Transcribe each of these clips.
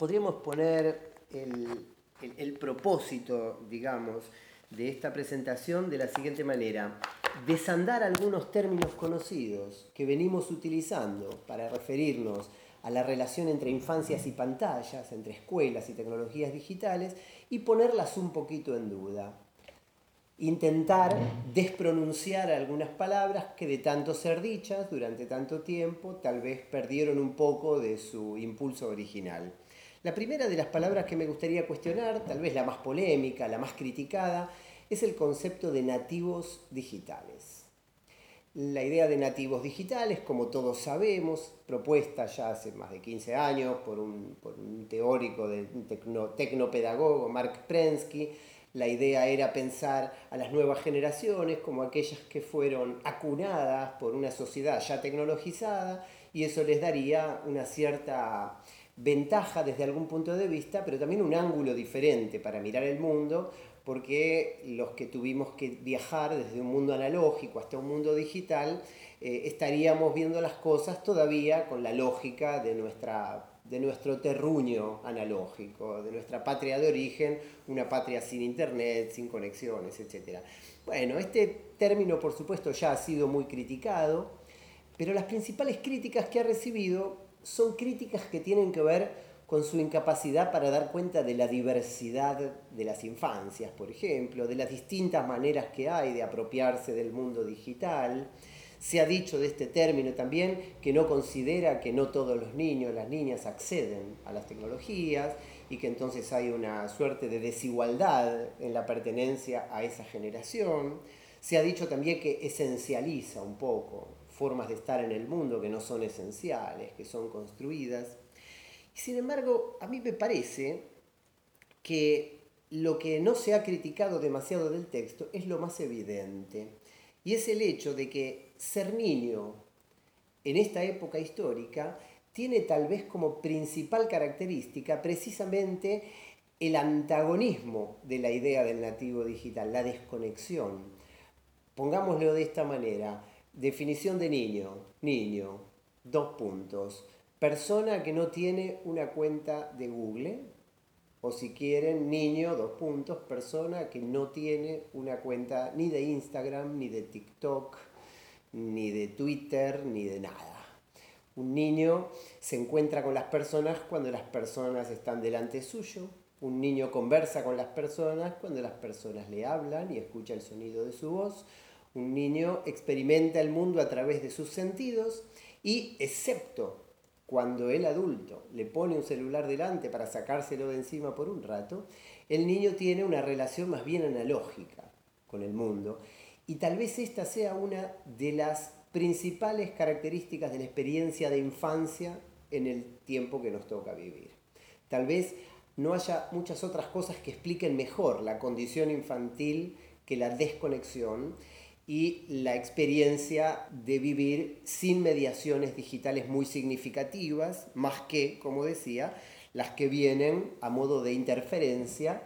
podríamos poner el, propósito, digamos, de esta presentación de la siguiente manera. Desandar algunos términos conocidos que venimos utilizando para referirnos a la relación entre infancias y pantallas, entre escuelas y tecnologías digitales, y ponerlas un poquito en duda. Intentar despronunciar algunas palabras que de tanto ser dichas durante tanto tiempo tal vez perdieron un poco de su impulso original. La primera de las palabras que me gustaría cuestionar, tal vez la más polémica, la más criticada, es el concepto de nativos digitales. La idea de nativos digitales, como todos sabemos, propuesta ya hace más de 15 años por un, teórico, de, un tecnopedagogo, Mark Prensky, la idea era pensar a las nuevas generaciones como aquellas que fueron acunadas por una sociedad ya tecnologizada y eso les daría una cierta ventaja desde algún punto de vista, pero también un ángulo diferente para mirar el mundo, porque los que tuvimos que viajar desde un mundo analógico hasta un mundo digital, eh, estaríamos viendo las cosas todavía con la lógica de, nuestra, de nuestro terruño analógico, de nuestra patria de origen, una patria sin internet, sin conexiones, etc. Bueno, este término por supuesto ya ha sido muy criticado, pero las principales críticas que ha recibido son críticas que tienen que ver con su incapacidad para dar cuenta de la diversidad de las infancias, por ejemplo, de las distintas maneras que hay de apropiarse del mundo digital. Se ha dicho de este término también que no considera que no todos los niños, las niñas acceden a las tecnologías y que entonces hay una suerte de desigualdad en la pertenencia a esa generación. Se ha dicho también que esencializa un poco formas de estar en el mundo que no son esenciales, que son construidas. Y sin embargo, a mí me parece que lo que no se ha criticado demasiado del texto es lo más evidente, y es el hecho de que ser niño en esta época histórica tiene tal vez como principal característica precisamente el antagonismo de la idea del nativo digital, la desconexión. Pongámoslo de esta manera, Definición de niño. Niño. Dos puntos. Persona que no tiene una cuenta de Google. O si quieren, niño, dos puntos. Persona que no tiene una cuenta ni de Instagram, ni de TikTok, ni de Twitter, ni de nada. Un niño se encuentra con las personas cuando las personas están delante suyo. Un niño conversa con las personas cuando las personas le hablan y escucha el sonido de su voz. Un niño experimenta el mundo a través de sus sentidos y, excepto cuando el adulto le pone un celular delante para sacárselo de encima por un rato, el niño tiene una relación más bien analógica con el mundo. Y tal vez esta sea una de las principales características de la experiencia de infancia en el tiempo que nos toca vivir. Tal vez no haya muchas otras cosas que expliquen mejor la condición infantil que la desconexión y la experiencia de vivir sin mediaciones digitales muy significativas, más que, como decía, las que vienen a modo de interferencia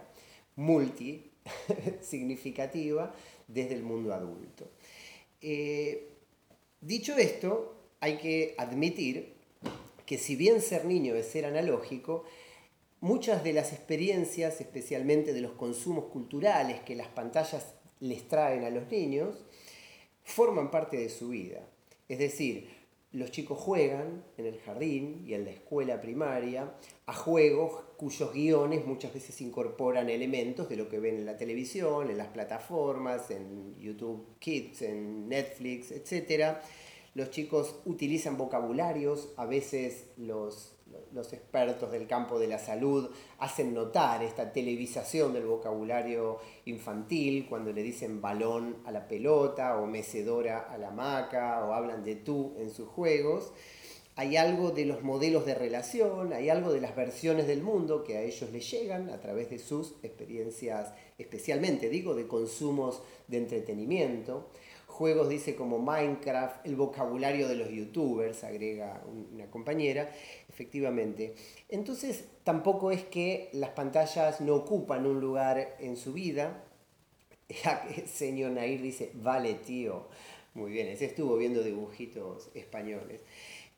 multi significativa desde el mundo adulto. Eh, dicho esto, hay que admitir que si bien ser niño es ser analógico, muchas de las experiencias, especialmente de los consumos culturales que las pantallas les traen a los niños, forman parte de su vida. Es decir, los chicos juegan en el jardín y en la escuela primaria a juegos cuyos guiones muchas veces incorporan elementos de lo que ven en la televisión, en las plataformas, en YouTube Kids, en Netflix, etc. Los chicos utilizan vocabularios, a veces los los expertos del campo de la salud hacen notar esta televisación del vocabulario infantil cuando le dicen balón a la pelota o mecedora a la hamaca o hablan de tú en sus juegos. Hay algo de los modelos de relación, hay algo de las versiones del mundo que a ellos les llegan a través de sus experiencias, especialmente digo, de consumos de entretenimiento juegos, dice, como Minecraft, el vocabulario de los youtubers, agrega una compañera, efectivamente. Entonces, tampoco es que las pantallas no ocupan un lugar en su vida. señor Nair dice, vale, tío. Muy bien, ese estuvo viendo dibujitos españoles.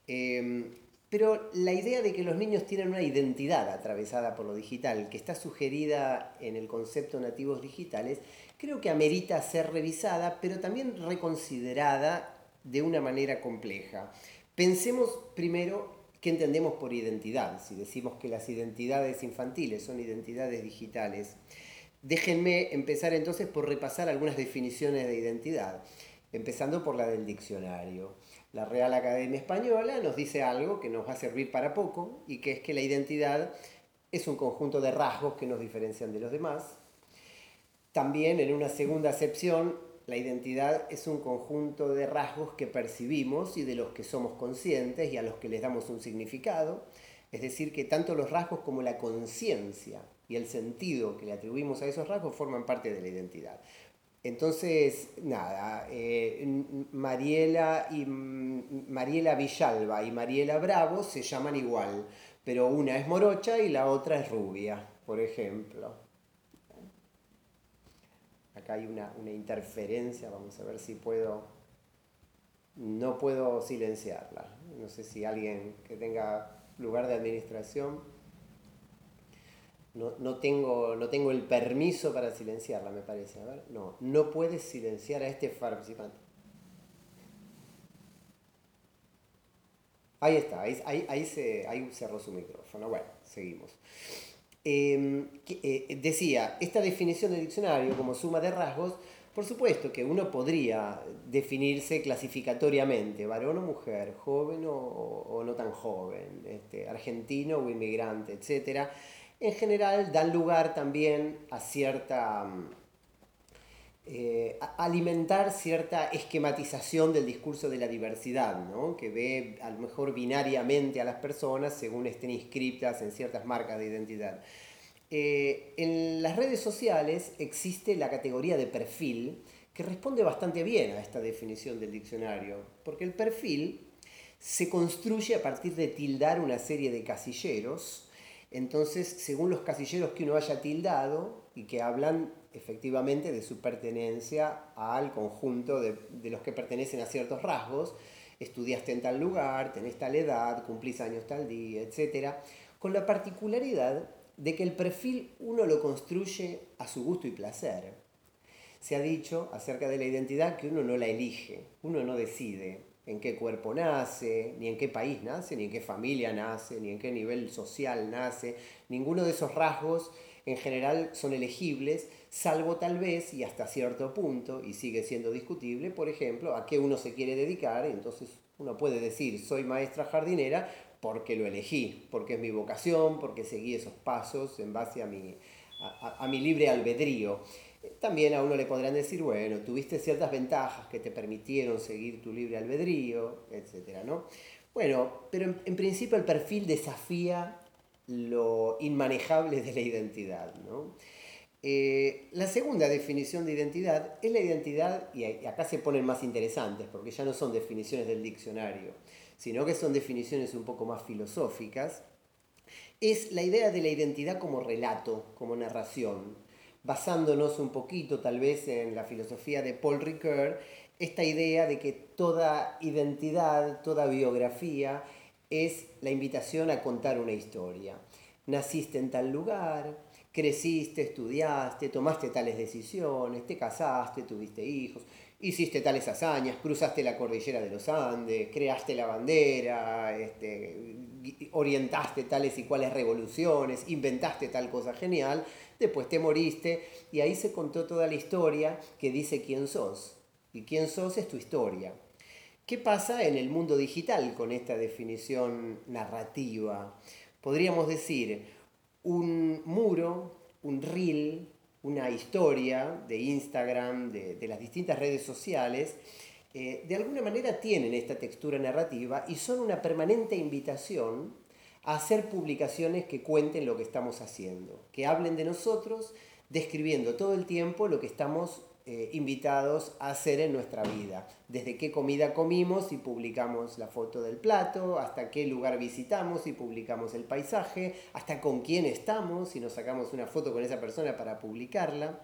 Em, Pero la idea de que los niños tienen una identidad atravesada por lo digital, que está sugerida en el concepto nativos digitales, creo que amerita ser revisada, pero también reconsiderada de una manera compleja. Pensemos primero qué entendemos por identidad, si decimos que las identidades infantiles son identidades digitales. Déjenme empezar entonces por repasar algunas definiciones de identidad, empezando por la del diccionario. La Real Academia Española nos dice algo que nos va a servir para poco y que es que la identidad es un conjunto de rasgos que nos diferencian de los demás. También en una segunda acepción, la identidad es un conjunto de rasgos que percibimos y de los que somos conscientes y a los que les damos un significado. Es decir, que tanto los rasgos como la conciencia y el sentido que le atribuimos a esos rasgos forman parte de la identidad. Entonces, nada, eh, Mariela, y, Mariela Villalba y Mariela Bravo se llaman igual, pero una es morocha y la otra es rubia, por ejemplo. Acá hay una, una interferencia, vamos a ver si puedo... No puedo silenciarla. No sé si alguien que tenga lugar de administración no, tengo, no tengo el permiso para silenciarla, me parece. No, no puedes silenciar a este participante. Ahí está, ahí, ahí, se, ahí cerró su micrófono. Bueno, seguimos. Em, eh, decía, esta definición de diccionario como suma de rasgos, por supuesto que uno podría definirse clasificatoriamente, varón o mujer, joven o, no tan joven, este, argentino o inmigrante, etcétera. En general dan lugar también a cierta... Eh, alimentar cierta esquematización del discurso de la diversidad, ¿no? que ve a lo mejor binariamente a las personas según estén inscritas en ciertas marcas de identidad. Eh, en las redes sociales existe la categoría de perfil que responde bastante bien a esta definición del diccionario, porque el perfil se construye a partir de tildar una serie de casilleros entonces, según los casilleros que uno haya tildado y que hablan efectivamente de su pertenencia al conjunto de, los que pertenecen a ciertos rasgos, estudiaste en tal lugar, tenés tal edad, cumplís años tal día, etc., con la particularidad de que el perfil uno lo construye a su gusto y placer. Se ha dicho acerca de la identidad que uno no la elige, uno no decide, en qué cuerpo nace, ni en qué país nace, ni en qué familia nace, ni en qué nivel social nace. Ninguno de esos rasgos en general son elegibles, salvo tal vez, y hasta cierto punto, y sigue siendo discutible, por ejemplo, a qué uno se quiere dedicar, entonces uno puede decir, soy maestra jardinera porque lo elegí, porque es mi vocación, porque seguí esos pasos en base a mi, a mi libre albedrío. También a uno le podrán decir, bueno, tuviste ciertas ventajas que te permitieron seguir tu libre albedrío, etc. ¿no? Bueno, pero en, principio el perfil desafía lo inmanejable de la identidad. ¿no? Eh, la segunda definición de identidad es la identidad, y acá se ponen más interesantes, porque ya no son definiciones del diccionario, sino que son definiciones un poco más filosóficas, es la idea de la identidad como relato, como narración basándonos un poquito tal vez en la filosofía de Paul Ricoeur, esta idea de que toda identidad, toda biografía es la invitación a contar una historia. Naciste en tal lugar, creciste, estudiaste, tomaste tales decisiones, te casaste, tuviste hijos, hiciste tales hazañas, cruzaste la cordillera de los Andes, creaste la bandera, este, orientaste tales y cuales revoluciones, inventaste tal cosa genial, después te moriste y ahí se contó toda la historia que dice quién sos. Y quién sos es tu historia. ¿Qué pasa en el mundo digital con esta definición narrativa? Podríamos decir, un muro, un reel, una historia de Instagram, de, las distintas redes sociales, eh, de alguna manera tienen esta textura narrativa y son una permanente invitación hacer publicaciones que cuenten lo que estamos haciendo, que hablen de nosotros, describiendo todo el tiempo lo que estamos eh, invitados a hacer en nuestra vida. Desde qué comida comimos y publicamos la foto del plato, hasta qué lugar visitamos y publicamos el paisaje, hasta con quién estamos y nos sacamos una foto con esa persona para publicarla.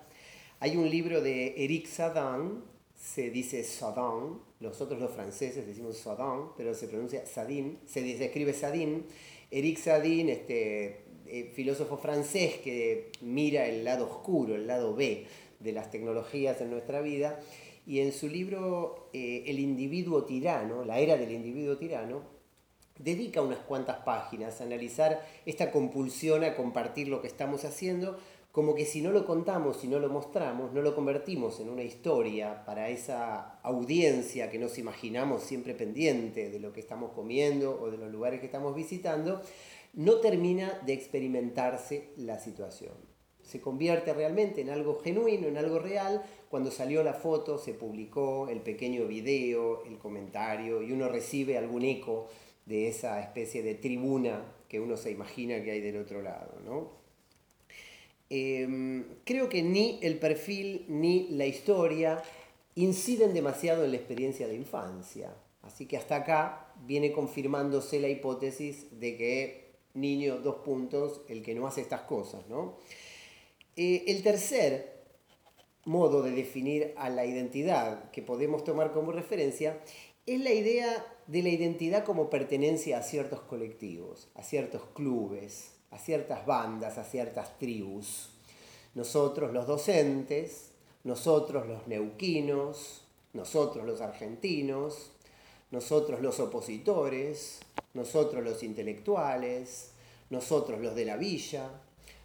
Hay un libro de Eric Sadan, se dice Sadin, nosotros los franceses decimos Sadin, pero se pronuncia Sadin, se, escribe Sadin. Eric Sadin, este eh, filósofo francés que mira el lado oscuro, el lado B de las tecnologías en nuestra vida, y en su libro eh, El individuo tirano, la era del individuo tirano, dedica unas cuantas páginas a analizar esta compulsión a compartir lo que estamos haciendo, como que si no lo contamos, si no lo mostramos, no lo convertimos en una historia para esa audiencia que nos imaginamos siempre pendiente de lo que estamos comiendo o de los lugares que estamos visitando, no termina de experimentarse la situación. Se convierte realmente en algo genuino, en algo real, cuando salió la foto, se publicó el pequeño video, el comentario, y uno recibe algún eco de esa especie de tribuna que uno se imagina que hay del otro lado. ¿no? Em, creo que ni el perfil ni la historia inciden demasiado en la experiencia de infancia. Así que hasta acá viene confirmándose la hipótesis de que niño, dos puntos, el que no hace estas cosas. ¿no? Eh, el tercer modo de definir a la identidad que podemos tomar como referencia es la idea de la identidad como pertenencia a ciertos colectivos, a ciertos clubes, a ciertas bandas, a ciertas tribus. Nosotros los docentes, nosotros los neuquinos, nosotros los argentinos, nosotros los opositores, nosotros los intelectuales, nosotros los de la villa,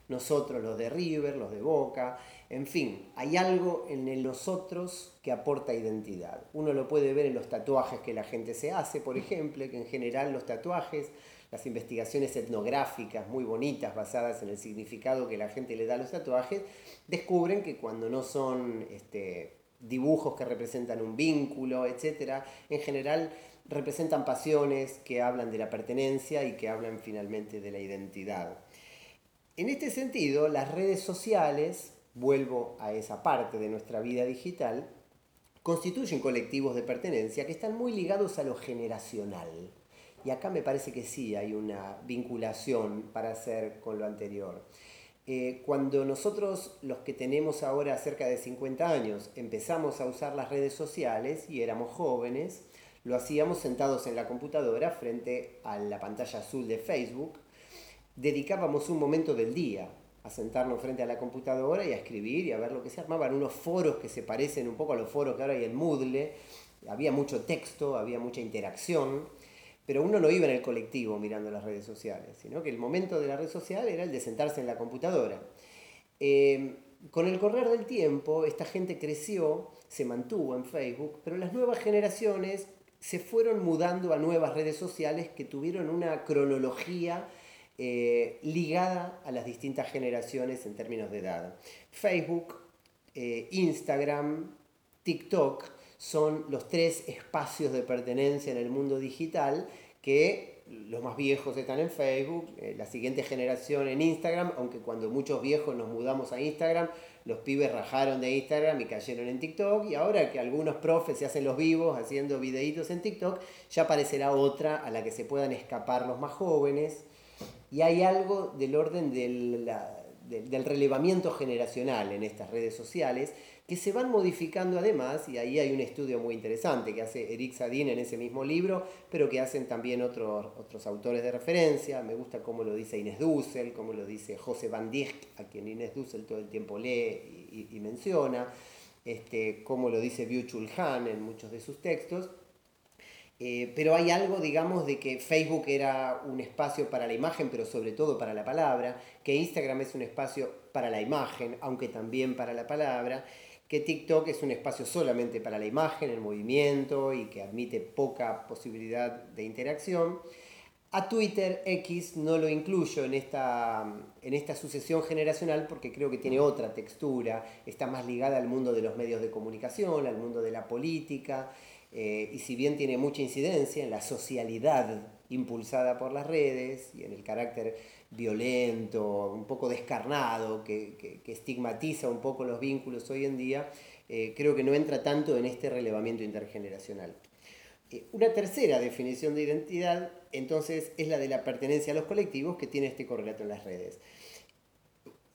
nosotros los de River, los de Boca, en fin, hay algo en los otros que aporta identidad. Uno lo puede ver en los tatuajes que la gente se hace, por ejemplo, que en general los tatuajes las investigaciones etnográficas muy bonitas basadas en el significado que la gente le da a los tatuajes, descubren que cuando no son este, dibujos que representan un vínculo, etc., en general representan pasiones que hablan de la pertenencia y que hablan finalmente de la identidad. En este sentido, las redes sociales, vuelvo a esa parte de nuestra vida digital, constituyen colectivos de pertenencia que están muy ligados a lo generacional. Y acá me parece que sí hay una vinculación para hacer con lo anterior. Eh, cuando nosotros, los que tenemos ahora cerca de 50 años, empezamos a usar las redes sociales y éramos jóvenes, lo hacíamos sentados en la computadora frente a la pantalla azul de Facebook. Dedicábamos un momento del día a sentarnos frente a la computadora y a escribir y a ver lo que se armaban unos foros que se parecen un poco a los foros que ahora hay en Moodle. Había mucho texto, había mucha interacción pero uno no iba en el colectivo mirando las redes sociales, sino que el momento de la red social era el de sentarse en la computadora. Eh, con el correr del tiempo, esta gente creció, se mantuvo en Facebook, pero las nuevas generaciones se fueron mudando a nuevas redes sociales que tuvieron una cronología eh, ligada a las distintas generaciones en términos de edad. Facebook, eh, Instagram, TikTok son los tres espacios de pertenencia en el mundo digital que los más viejos están en Facebook, eh, la siguiente generación en Instagram, aunque cuando muchos viejos nos mudamos a Instagram, los pibes rajaron de Instagram y cayeron en TikTok, y ahora que algunos profes se hacen los vivos haciendo videitos en TikTok, ya aparecerá otra a la que se puedan escapar los más jóvenes, y hay algo del orden del, del relevamiento generacional en estas redes sociales que se van modificando además, y ahí hay un estudio muy interesante que hace Eric Sadin en ese mismo libro, pero que hacen también otros, otros autores de referencia. Me gusta cómo lo dice Inés Dussel, cómo lo dice José Van Dijk, a quien Inés Dussel todo el tiempo lee y, menciona, este, cómo lo dice Byung-Chul en muchos de sus textos. Eh, pero hay algo, digamos, de que Facebook era un espacio para la imagen, pero sobre todo para la palabra, que Instagram es un espacio para la imagen, aunque también para la palabra, que TikTok es un espacio solamente para la imagen, el movimiento y que admite poca posibilidad de interacción. A Twitter X no lo incluyo en esta, en esta sucesión generacional porque creo que tiene otra textura, está más ligada al mundo de los medios de comunicación, al mundo de la política, eh, y si bien tiene mucha incidencia en la socialidad impulsada por las redes y en el carácter violento, un poco descarnado, que, estigmatiza un poco los vínculos hoy en día, eh, creo que no entra tanto en este relevamiento intergeneracional. Eh, una tercera definición de identidad, entonces, es la de la pertenencia a los colectivos que tiene este correlato en las redes.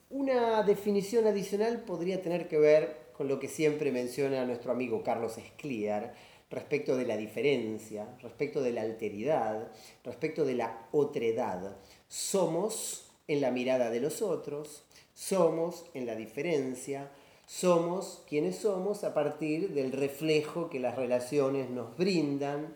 Una definición adicional podría tener que ver con lo que siempre menciona nuestro amigo Carlos Escliar respecto de la diferencia, respecto de la alteridad, respecto de la otredad. Somos en la mirada de los otros, somos en la diferencia, somos quienes somos a partir del reflejo que las relaciones nos brindan.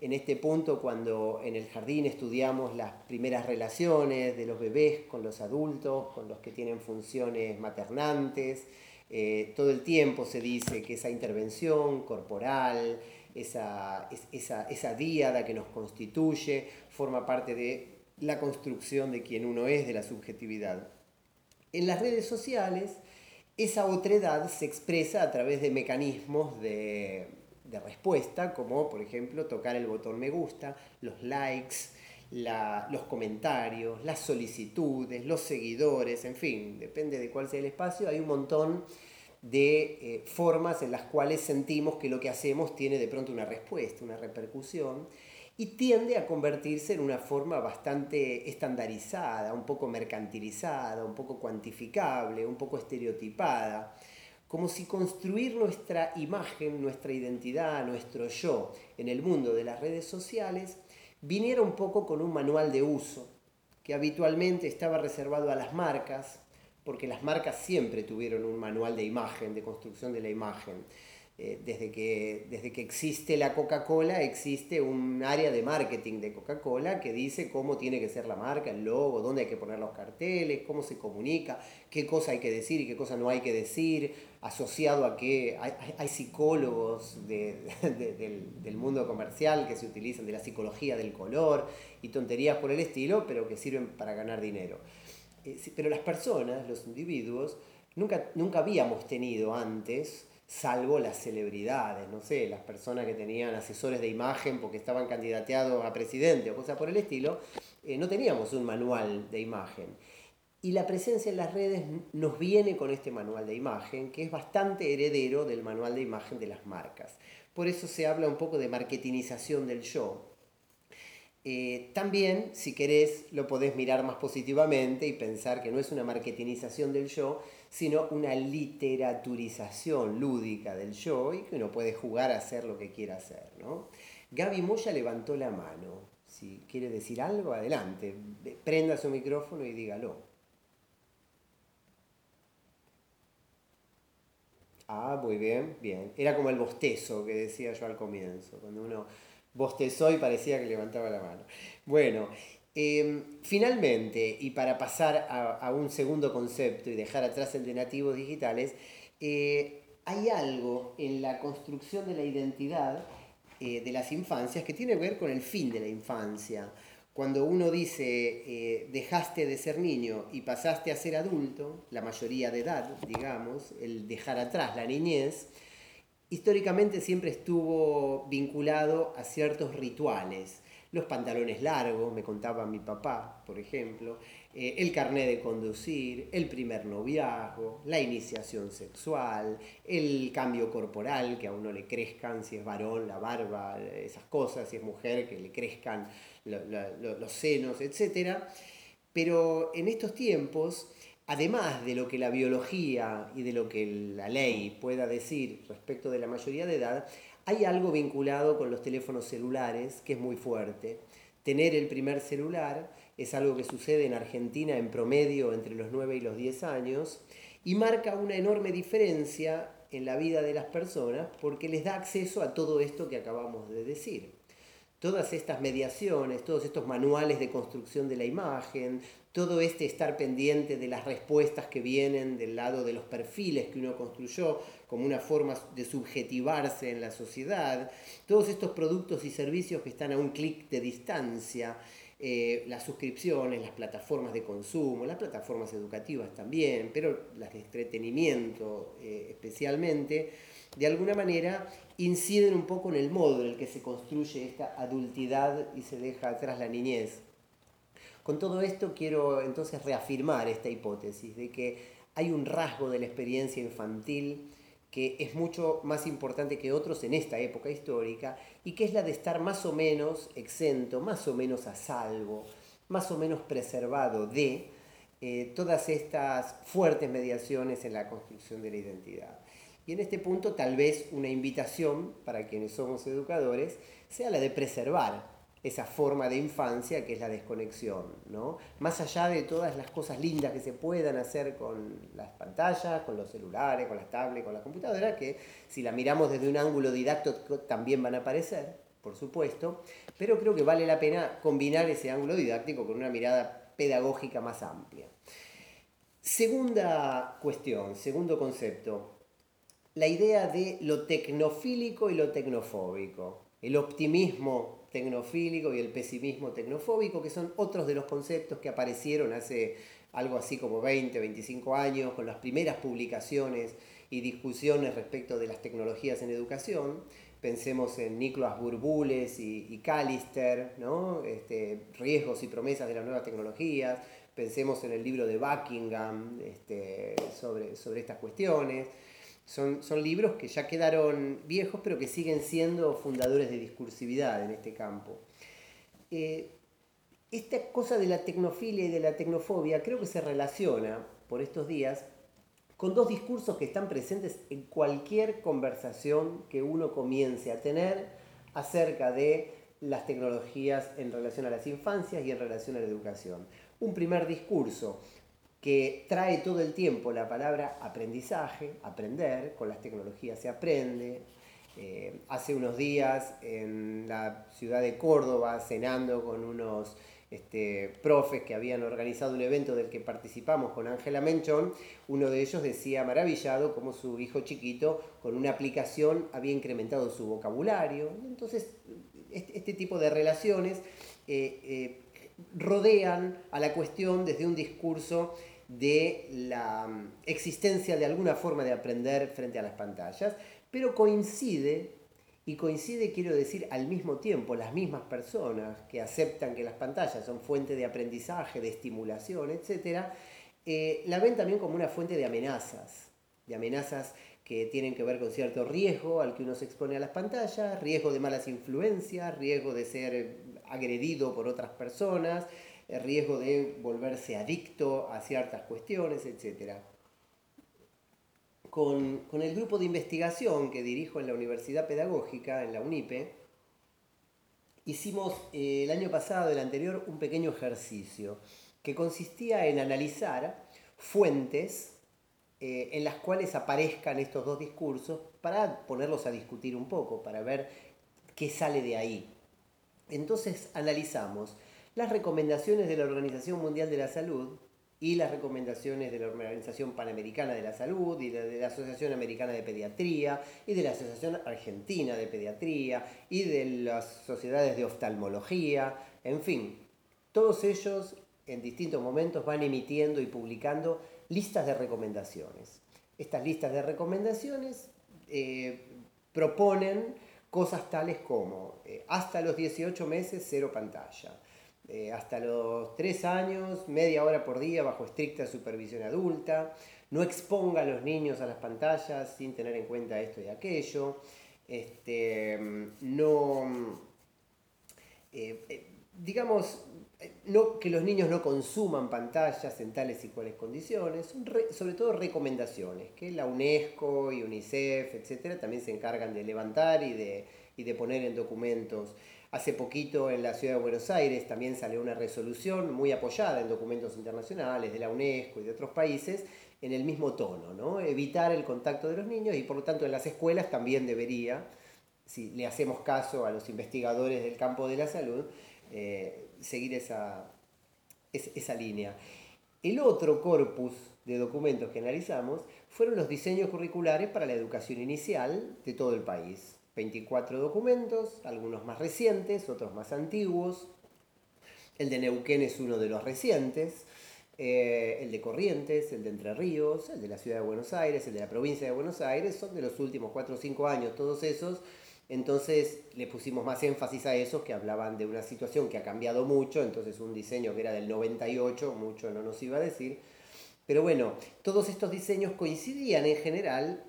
En este punto, cuando en el jardín estudiamos las primeras relaciones de los bebés con los adultos, con los que tienen funciones maternantes, eh, todo el tiempo se dice que esa intervención corporal, esa, esa, díada que nos constituye, forma parte de la construcción de quien uno es, de la subjetividad. En las redes sociales, esa otredad se expresa a través de mecanismos de respuesta, como por ejemplo tocar el botón me gusta, los likes, los comentarios, las solicitudes, los seguidores, en fin, depende de cuál sea el espacio, hay un montón de eh, formas en las cuales sentimos que lo que hacemos tiene de pronto una respuesta, una repercusión, y tiende a convertirse en una forma bastante estandarizada, un poco mercantilizada, un poco cuantificable, un poco estereotipada, como si construir nuestra imagen, nuestra identidad, nuestro yo en el mundo de las redes sociales viniera un poco con un manual de uso, que habitualmente estaba reservado a las marcas, porque las marcas siempre tuvieron un manual de imagen, de construcción de la imagen. Eh, desde, que, desde que existe la Coca-Cola, existe un área de marketing de Coca-Cola que dice cómo tiene que ser la marca, el logo, dónde hay que poner los carteles, cómo se comunica, qué cosa hay que decir y qué cosa no hay que decir, asociado a que hay, psicólogos del, mundo comercial que se utilizan de la psicología del color y tonterías por el estilo, pero que sirven para ganar dinero. Eh, pero las personas, los individuos, nunca, nunca habíamos tenido antes salvo las celebridades, no sé, las personas que tenían asesores de imagen porque estaban candidateados a presidente o cosas por el estilo, eh, no teníamos un manual de imagen. Y la presencia en las redes nos viene con este manual de imagen, que es bastante heredero del manual de imagen de las marcas. Por eso se habla un poco de marketingización del show. Eh, también, si querés, lo podés mirar más positivamente y pensar que no es una marketingización del show, sino una literaturización lúdica del yo y que uno puede jugar a hacer lo que quiera hacer. ¿no? Gaby Moya levantó la mano. Si quiere decir algo, adelante. Prenda su micrófono y dígalo. Ah, muy bien, bien. Era como el bostezo que decía yo al comienzo, cuando uno bostezó y parecía que levantaba la mano. Bueno, Em, finalmente, y para pasar a, un segundo concepto y dejar atrás el de nativos digitales, eh, hay algo en la construcción de la identidad eh, de las infancias que tiene que ver con el fin de la infancia. Cuando uno dice eh, dejaste de ser niño y pasaste a ser adulto, la mayoría de edad, digamos, el dejar atrás la niñez, históricamente siempre estuvo vinculado a ciertos rituales. Los pantalones largos, me contaba mi papá, por ejemplo, eh, el carné de conducir, el primer noviazgo, la iniciación sexual, el cambio corporal, que a uno le crezcan, si es varón, la barba, esas cosas, si es mujer, que le crezcan los senos, etc. Pero en estos tiempos, además de lo que la biología y de lo que la ley pueda decir respecto de la mayoría de edad, hay algo vinculado con los teléfonos celulares que es muy fuerte. Tener el primer celular es algo que sucede en Argentina en promedio entre los 9 y los 10 años y marca una enorme diferencia en la vida de las personas porque les da acceso a todo esto que acabamos de decir. Todas estas mediaciones, todos estos manuales de construcción de la imagen, todo este estar pendiente de las respuestas que vienen del lado de los perfiles que uno construyó como una forma de subjetivarse en la sociedad, todos estos productos y servicios que están a un clic de distancia, eh, las suscripciones, las plataformas de consumo, las plataformas educativas también, pero las de entretenimiento eh, especialmente, de alguna manera inciden un poco en el modo en el que se construye esta adultidad y se deja atrás la niñez. Con todo esto quiero entonces reafirmar esta hipótesis de que hay un rasgo de la experiencia infantil que es mucho más importante que otros en esta época histórica y que es la de estar más o menos exento, más o menos a salvo, más o menos preservado de eh, todas estas fuertes mediaciones en la construcción de la identidad. Y en este punto tal vez una invitación para quienes somos educadores sea la de preservar esa forma de infancia que es la desconexión, ¿no? Más allá de todas las cosas lindas que se puedan hacer con las pantallas, con los celulares, con las tablets, con la computadora, que si la miramos desde un ángulo didáctico también van a aparecer, por supuesto, pero creo que vale la pena combinar ese ángulo didáctico con una mirada pedagógica más amplia. Segunda cuestión, segundo concepto, la idea de lo tecnofílico y lo tecnofóbico, el optimismo tecnofílico y el pesimismo tecnofóbico, que son otros de los conceptos que aparecieron hace algo así como 20, 25 años, con las primeras publicaciones y discusiones respecto de las tecnologías en educación. Pensemos en Nicolás Burbules y, y Callister, ¿no? este, riesgos y promesas de las nuevas tecnologías. Pensemos en el libro de Buckingham este, sobre, sobre estas cuestiones. Son, libros que ya quedaron viejos, pero que siguen siendo fundadores de discursividad en este campo. Eh, esta cosa de la tecnofilia y de la tecnofobia creo que se relaciona por estos días con dos discursos que están presentes en cualquier conversación que uno comience a tener acerca de las tecnologías en relación a las infancias y en relación a la educación. Un primer discurso que trae todo el tiempo la palabra aprendizaje, aprender, con las tecnologías se aprende. Eh, hace unos días en la ciudad de Córdoba, cenando con unos este, profes que habían organizado un evento del que participamos con Ángela Menchón, uno de ellos decía maravillado cómo su hijo chiquito con una aplicación había incrementado su vocabulario. Entonces, este, este tipo de relaciones eh, eh, rodean a la cuestión desde un discurso de la mm, existencia de alguna forma de aprender frente a las pantallas, pero coincide, y coincide quiero decir al mismo tiempo, las mismas personas que aceptan que las pantallas son fuente de aprendizaje, de estimulación, etc., eh, la ven también como una fuente de amenazas, de amenazas que tienen que ver con cierto riesgo al que uno se expone a las pantallas, riesgo de malas influencias, riesgo de ser agredido por otras personas, el riesgo de volverse adicto a ciertas cuestiones, etc. Con, el grupo de investigación que dirijo en la Universidad Pedagógica, en la UNIPE, hicimos eh, el año pasado, el anterior, un pequeño ejercicio que consistía en analizar fuentes eh, en las cuales aparezcan estos dos discursos para ponerlos a discutir un poco, para ver qué sale de ahí. Entonces analizamos las recomendaciones de la Organización Mundial de la Salud y las recomendaciones de la Organización Panamericana de la Salud y de, la Asociación Americana de Pediatría y de la Asociación Argentina de Pediatría y de las sociedades de oftalmología, en fin, todos ellos en distintos momentos van emitiendo y publicando listas de recomendaciones. Estas listas de recomendaciones eh, proponen cosas tales como eh, hasta los 18 meses cero pantalla, eh, hasta los 3 años, media hora por día bajo estricta supervisión adulta, no exponga a los niños a las pantallas sin tener en cuenta esto y aquello, este, no, eh, eh, digamos, no, que los niños no consuman pantallas en tales y cuales condiciones, sobre todo recomendaciones que la UNESCO y UNICEF, etcétera, también se encargan de levantar y de, y de poner en documentos. Hace poquito en la ciudad de Buenos Aires también salió una resolución muy apoyada en documentos internacionales de la UNESCO y de otros países en el mismo tono, ¿no? evitar el contacto de los niños y por lo tanto en las escuelas también debería, si le hacemos caso a los investigadores del campo de la salud, eh, seguir esa, esa línea. El otro corpus de documentos que analizamos fueron los diseños curriculares para la educación inicial de todo el país. 24 documentos, algunos más recientes, otros más antiguos. El de Neuquén es uno de los recientes, eh, el de Corrientes, el de Entre Ríos, el de la Ciudad de Buenos Aires, el de la provincia de Buenos Aires, son de los últimos 4 o 5 años todos esos. Entonces le pusimos más énfasis a esos que hablaban de una situación que ha cambiado mucho, entonces un diseño que era del 98, mucho no nos iba a decir. Pero bueno, todos estos diseños coincidían en general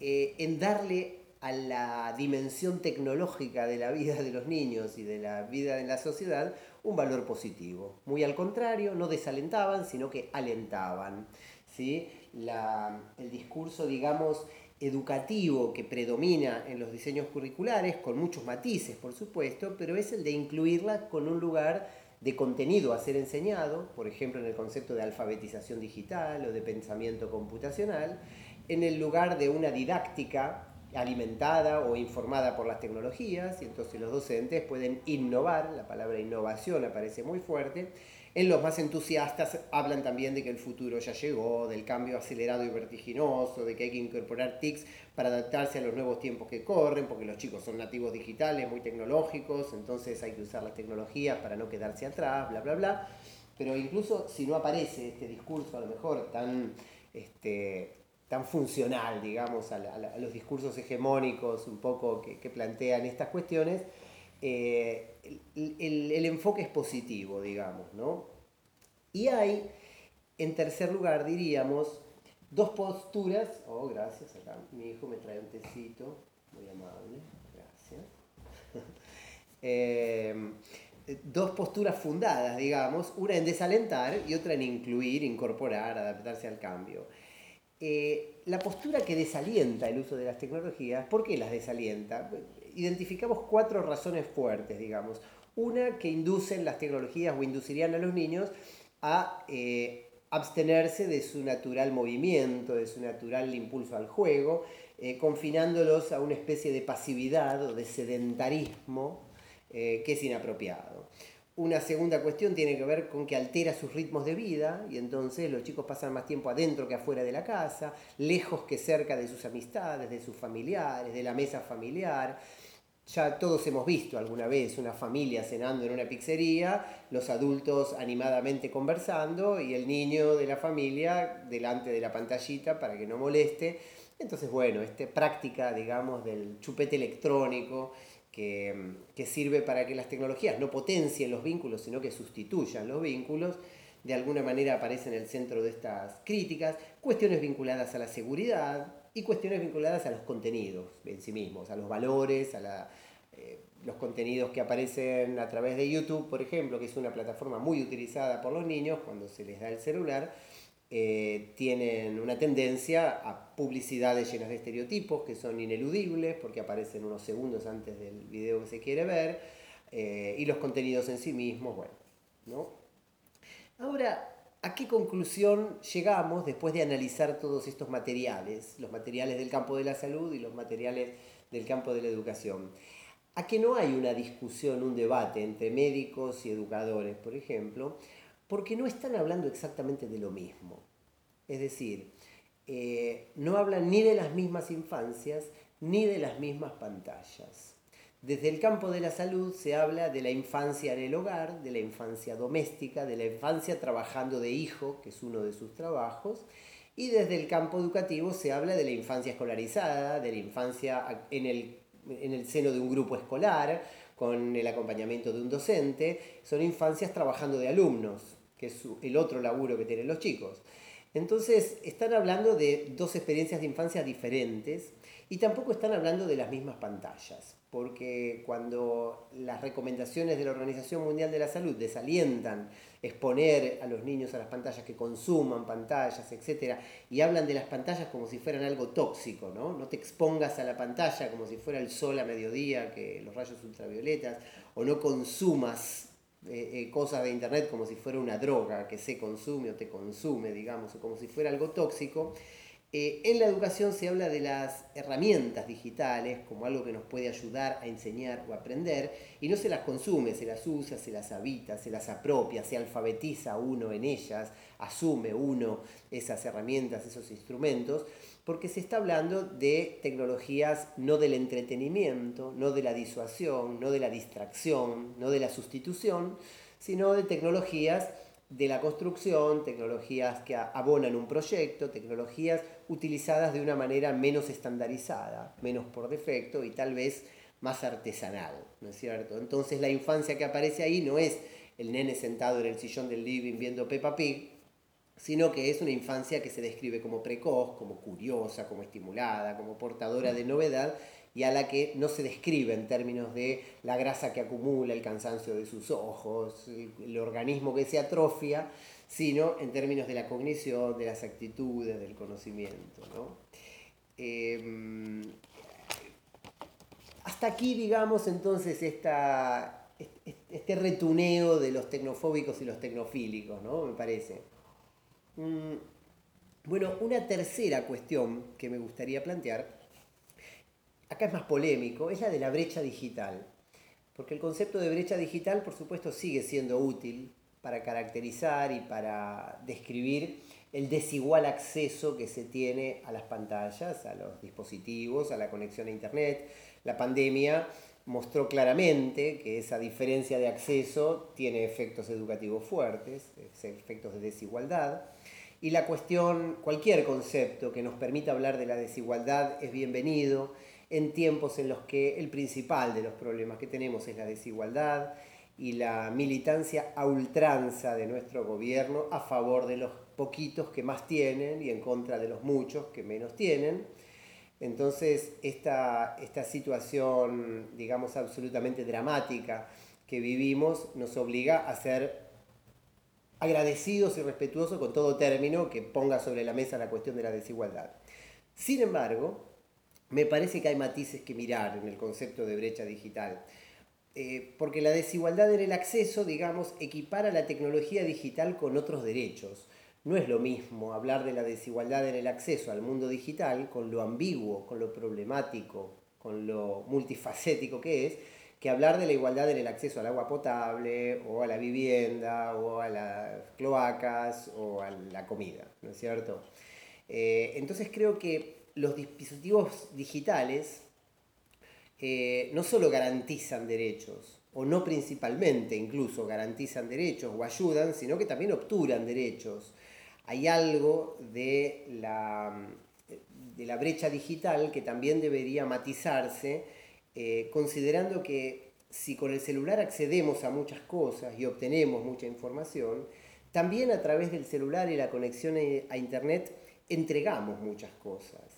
eh, en darle a la dimensión tecnológica de la vida de los niños y de la vida en la sociedad un valor positivo. Muy al contrario, no desalentaban, sino que alentaban. ¿sí? el discurso, digamos, educativo que predomina en los diseños curriculares, con muchos matices, por supuesto, pero es el de incluirla con un lugar de contenido a ser enseñado, por ejemplo en el concepto de alfabetización digital o de pensamiento computacional, en el lugar de una didáctica alimentada o informada por las tecnologías, y entonces los docentes pueden innovar, la palabra innovación aparece muy fuerte, en los más entusiastas hablan también de que el futuro ya llegó, del cambio acelerado y vertiginoso, de que hay que incorporar TICs para adaptarse a los nuevos tiempos que corren, porque los chicos son nativos digitales, muy tecnológicos, entonces hay que usar las tecnologías para no quedarse atrás, bla, bla, bla. Pero incluso si no aparece este discurso a lo mejor tan, este, tan funcional, digamos, a, los discursos hegemónicos un poco que, plantean estas cuestiones, eh, el, enfoque es positivo, digamos, ¿no? Y hay, en tercer lugar, diríamos, dos posturas, oh, gracias, acá mi hijo me trae un tecito, muy amable, gracias. Eh, dos posturas fundadas, digamos, una en desalentar y otra en incluir, incorporar, adaptarse al cambio. Eh, la postura que desalienta el uso de las tecnologías, ¿por qué las desalienta? identificamos cuatro razones fuertes, digamos. Una, que inducen las tecnologías o inducirían a los niños a eh, abstenerse de su natural movimiento, de su natural impulso al juego, eh, confinándolos a una especie de pasividad o de sedentarismo que es inapropiado. Una segunda cuestión tiene que ver con que altera sus ritmos de vida y entonces los chicos pasan más tiempo adentro que afuera de la casa, lejos que cerca de sus amistades, de sus familiares, de la mesa familiar. Ya todos hemos visto alguna vez una familia cenando en una pizzería, los adultos animadamente conversando y el niño de la familia delante de la pantallita para que no moleste. Entonces, bueno, esta práctica, digamos, del chupete electrónico que, sirve para que las tecnologías no potencien los vínculos, sino que sustituyan los vínculos, de alguna manera aparece en el centro de estas críticas, cuestiones vinculadas a la seguridad, y cuestiones vinculadas a los contenidos en sí mismos, a los valores, a eh, los contenidos que aparecen a través de YouTube, por ejemplo, que es una plataforma muy utilizada por los niños cuando se les da el celular, eh, tienen una tendencia a publicidades llenas de estereotipos que son ineludibles porque aparecen unos segundos antes del video que se quiere ver, eh, y los contenidos en sí mismos, bueno, ¿no? Ahora, ¿A qué conclusión llegamos después de analizar todos estos materiales, los materiales del campo de la salud y los materiales del campo de la educación? A que no hay una discusión, un debate entre médicos y educadores, por ejemplo, porque no están hablando exactamente de lo mismo. Es decir, eh, no hablan ni de las mismas infancias ni de las mismas pantallas. Desde el campo de la salud se habla de la infancia en el hogar, de la infancia doméstica, de la infancia trabajando de hijo, que es uno de sus trabajos, y desde el campo educativo se habla de la infancia escolarizada, de la infancia en el, en el seno de un grupo escolar, con el acompañamiento de un docente, son infancias trabajando de alumnos, que es el otro laburo que tienen los chicos. Entonces, están hablando de dos experiencias de infancia diferentes y tampoco están hablando de las mismas pantallas porque cuando las recomendaciones de la Organización Mundial de la Salud desalientan exponer a los niños a las pantallas, que consuman pantallas, etc., y hablan de las pantallas como si fueran algo tóxico, ¿no? No te expongas a la pantalla como si fuera el sol a mediodía, que los rayos ultravioletas, o no consumas eh, eh, cosas de internet como si fuera una droga que se consume o te consume, digamos, o como si fuera algo tóxico. Eh, en la educación se habla de las herramientas digitales como algo que nos puede ayudar a enseñar o aprender y no se las consume, se las usa, se las habita, se las apropia, se alfabetiza uno en ellas, asume uno esas herramientas, esos instrumentos, porque se está hablando de tecnologías no del entretenimiento, no de la disuasión, no de la distracción, no de la sustitución, sino de tecnologías de la construcción, tecnologías que abonan un proyecto, tecnologías utilizadas de una manera menos estandarizada, menos por defecto y tal vez más artesanal, ¿no es cierto? Entonces la infancia que aparece ahí no es el nene sentado en el sillón del living viendo Peppa Pig, sino que es una infancia que se describe como precoz, como curiosa, como estimulada, como portadora de novedad y a la que no se describe en términos de la grasa que acumula, el cansancio de sus ojos, el, organismo que se atrofia, sino en términos de la cognición, de las actitudes, del conocimiento. Em, hasta aquí, digamos, entonces, esta, este retuneo de los tecnofóbicos y los tecnofílicos, ¿no? Me parece. Mm, bueno, una tercera cuestión que me gustaría plantear, acá es más polémico, es la de la brecha digital. Porque el concepto de brecha digital, por supuesto, sigue siendo útil para caracterizar y para describir el desigual acceso que se tiene a las pantallas, a los dispositivos, a la conexión a Internet. La pandemia mostró claramente que esa diferencia de acceso tiene efectos educativos fuertes, efectos de desigualdad. Y la cuestión, cualquier concepto que nos permita hablar de la desigualdad es bienvenido en tiempos en los que el principal de los problemas que tenemos es la desigualdad y la militancia a ultranza de nuestro gobierno a favor de los poquitos que más tienen y en contra de los muchos que menos tienen. Entonces, esta, esta situación, digamos, absolutamente dramática que vivimos nos obliga a ser agradecidos y respetuosos con todo término que ponga sobre la mesa la cuestión de la desigualdad. Sin embargo, me parece que hay matices que mirar en el concepto de brecha digital. Eh, porque la desigualdad en el acceso, digamos, equipara la tecnología digital con otros derechos. No es lo mismo hablar de la desigualdad en el acceso al mundo digital con lo ambiguo, con lo problemático, con lo multifacético que es, que hablar de la igualdad en el acceso al agua potable o a la vivienda o a las cloacas o a la comida, ¿no es cierto? Eh, entonces creo que los dispositivos digitales eh, no solo garantizan derechos, o no principalmente incluso garantizan derechos o ayudan, sino que también obturan derechos. Hay algo de la, de la brecha digital que también debería matizarse, eh, considerando que si con el celular accedemos a muchas cosas y obtenemos mucha información, también a través del celular y la conexión a Internet entregamos muchas cosas.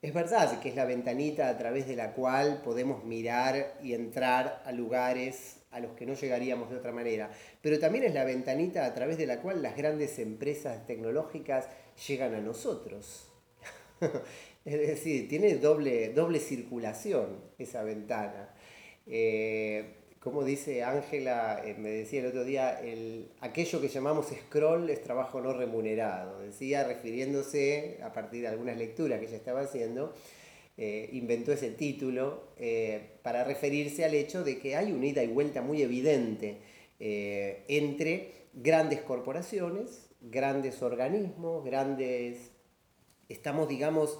Es verdad que es la ventanita a través de la cual podemos mirar y entrar a lugares a los que no llegaríamos de otra manera, pero también es la ventanita a través de la cual las grandes empresas tecnológicas llegan a nosotros. es decir, tiene doble, doble circulación esa ventana. Eh, como dice Ángela, eh, me decía el otro día, el, aquello que llamamos scroll es trabajo no remunerado. Decía, refiriéndose a partir de algunas lecturas que ella estaba haciendo, eh, inventó ese título eh, para referirse al hecho de que hay una ida y vuelta muy evidente entre grandes corporaciones, grandes organismos, grandes... Estamos, digamos,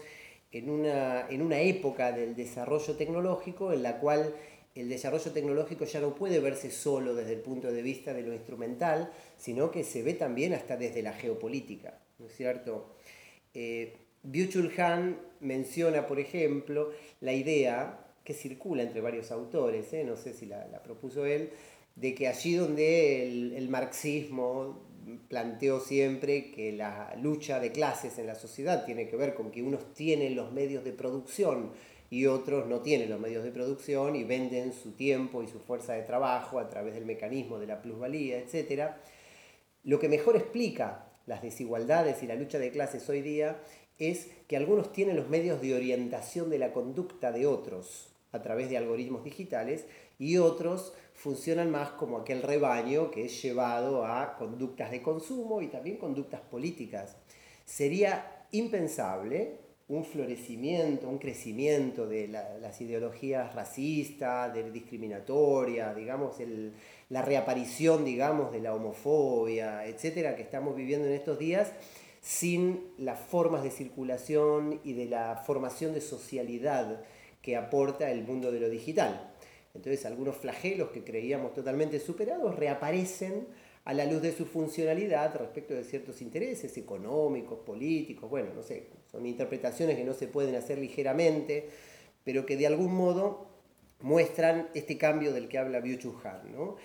en una, en una época del desarrollo tecnológico en la cual el desarrollo tecnológico ya no puede verse solo desde el punto de vista de lo instrumental, sino que se ve también hasta desde la geopolítica, ¿no es cierto? Eh, menciona, por ejemplo, la idea que circula entre varios autores, ¿eh? no sé si la, propuso él, de que allí donde el, el marxismo planteó siempre que la lucha de clases en la sociedad tiene que ver con que unos tienen los medios de producción y otros no tienen los medios de producción y venden su tiempo y su fuerza de trabajo a través del mecanismo de la plusvalía, etc. Lo que mejor explica las desigualdades y la lucha de clases hoy día es que algunos tienen los medios de orientación de la conducta de otros a través de algoritmos digitales y otros funcionan más como aquel rebaño que es llevado a conductas de consumo y también conductas políticas. Sería impensable un florecimiento, un crecimiento de las ideologías racistas, de discriminatorias, digamos, la reaparición, digamos, de la homofobia, etcétera, que estamos viviendo en estos días, sin las formas de circulación y de la formación de socialidad que aporta el mundo de lo digital. Entonces, algunos flagelos que creíamos totalmente superados reaparecen a la luz de su funcionalidad respecto de ciertos intereses económicos, políticos, bueno, no sé, son interpretaciones que no se pueden hacer ligeramente, pero que de algún modo muestran este cambio del que habla Han. ¿no?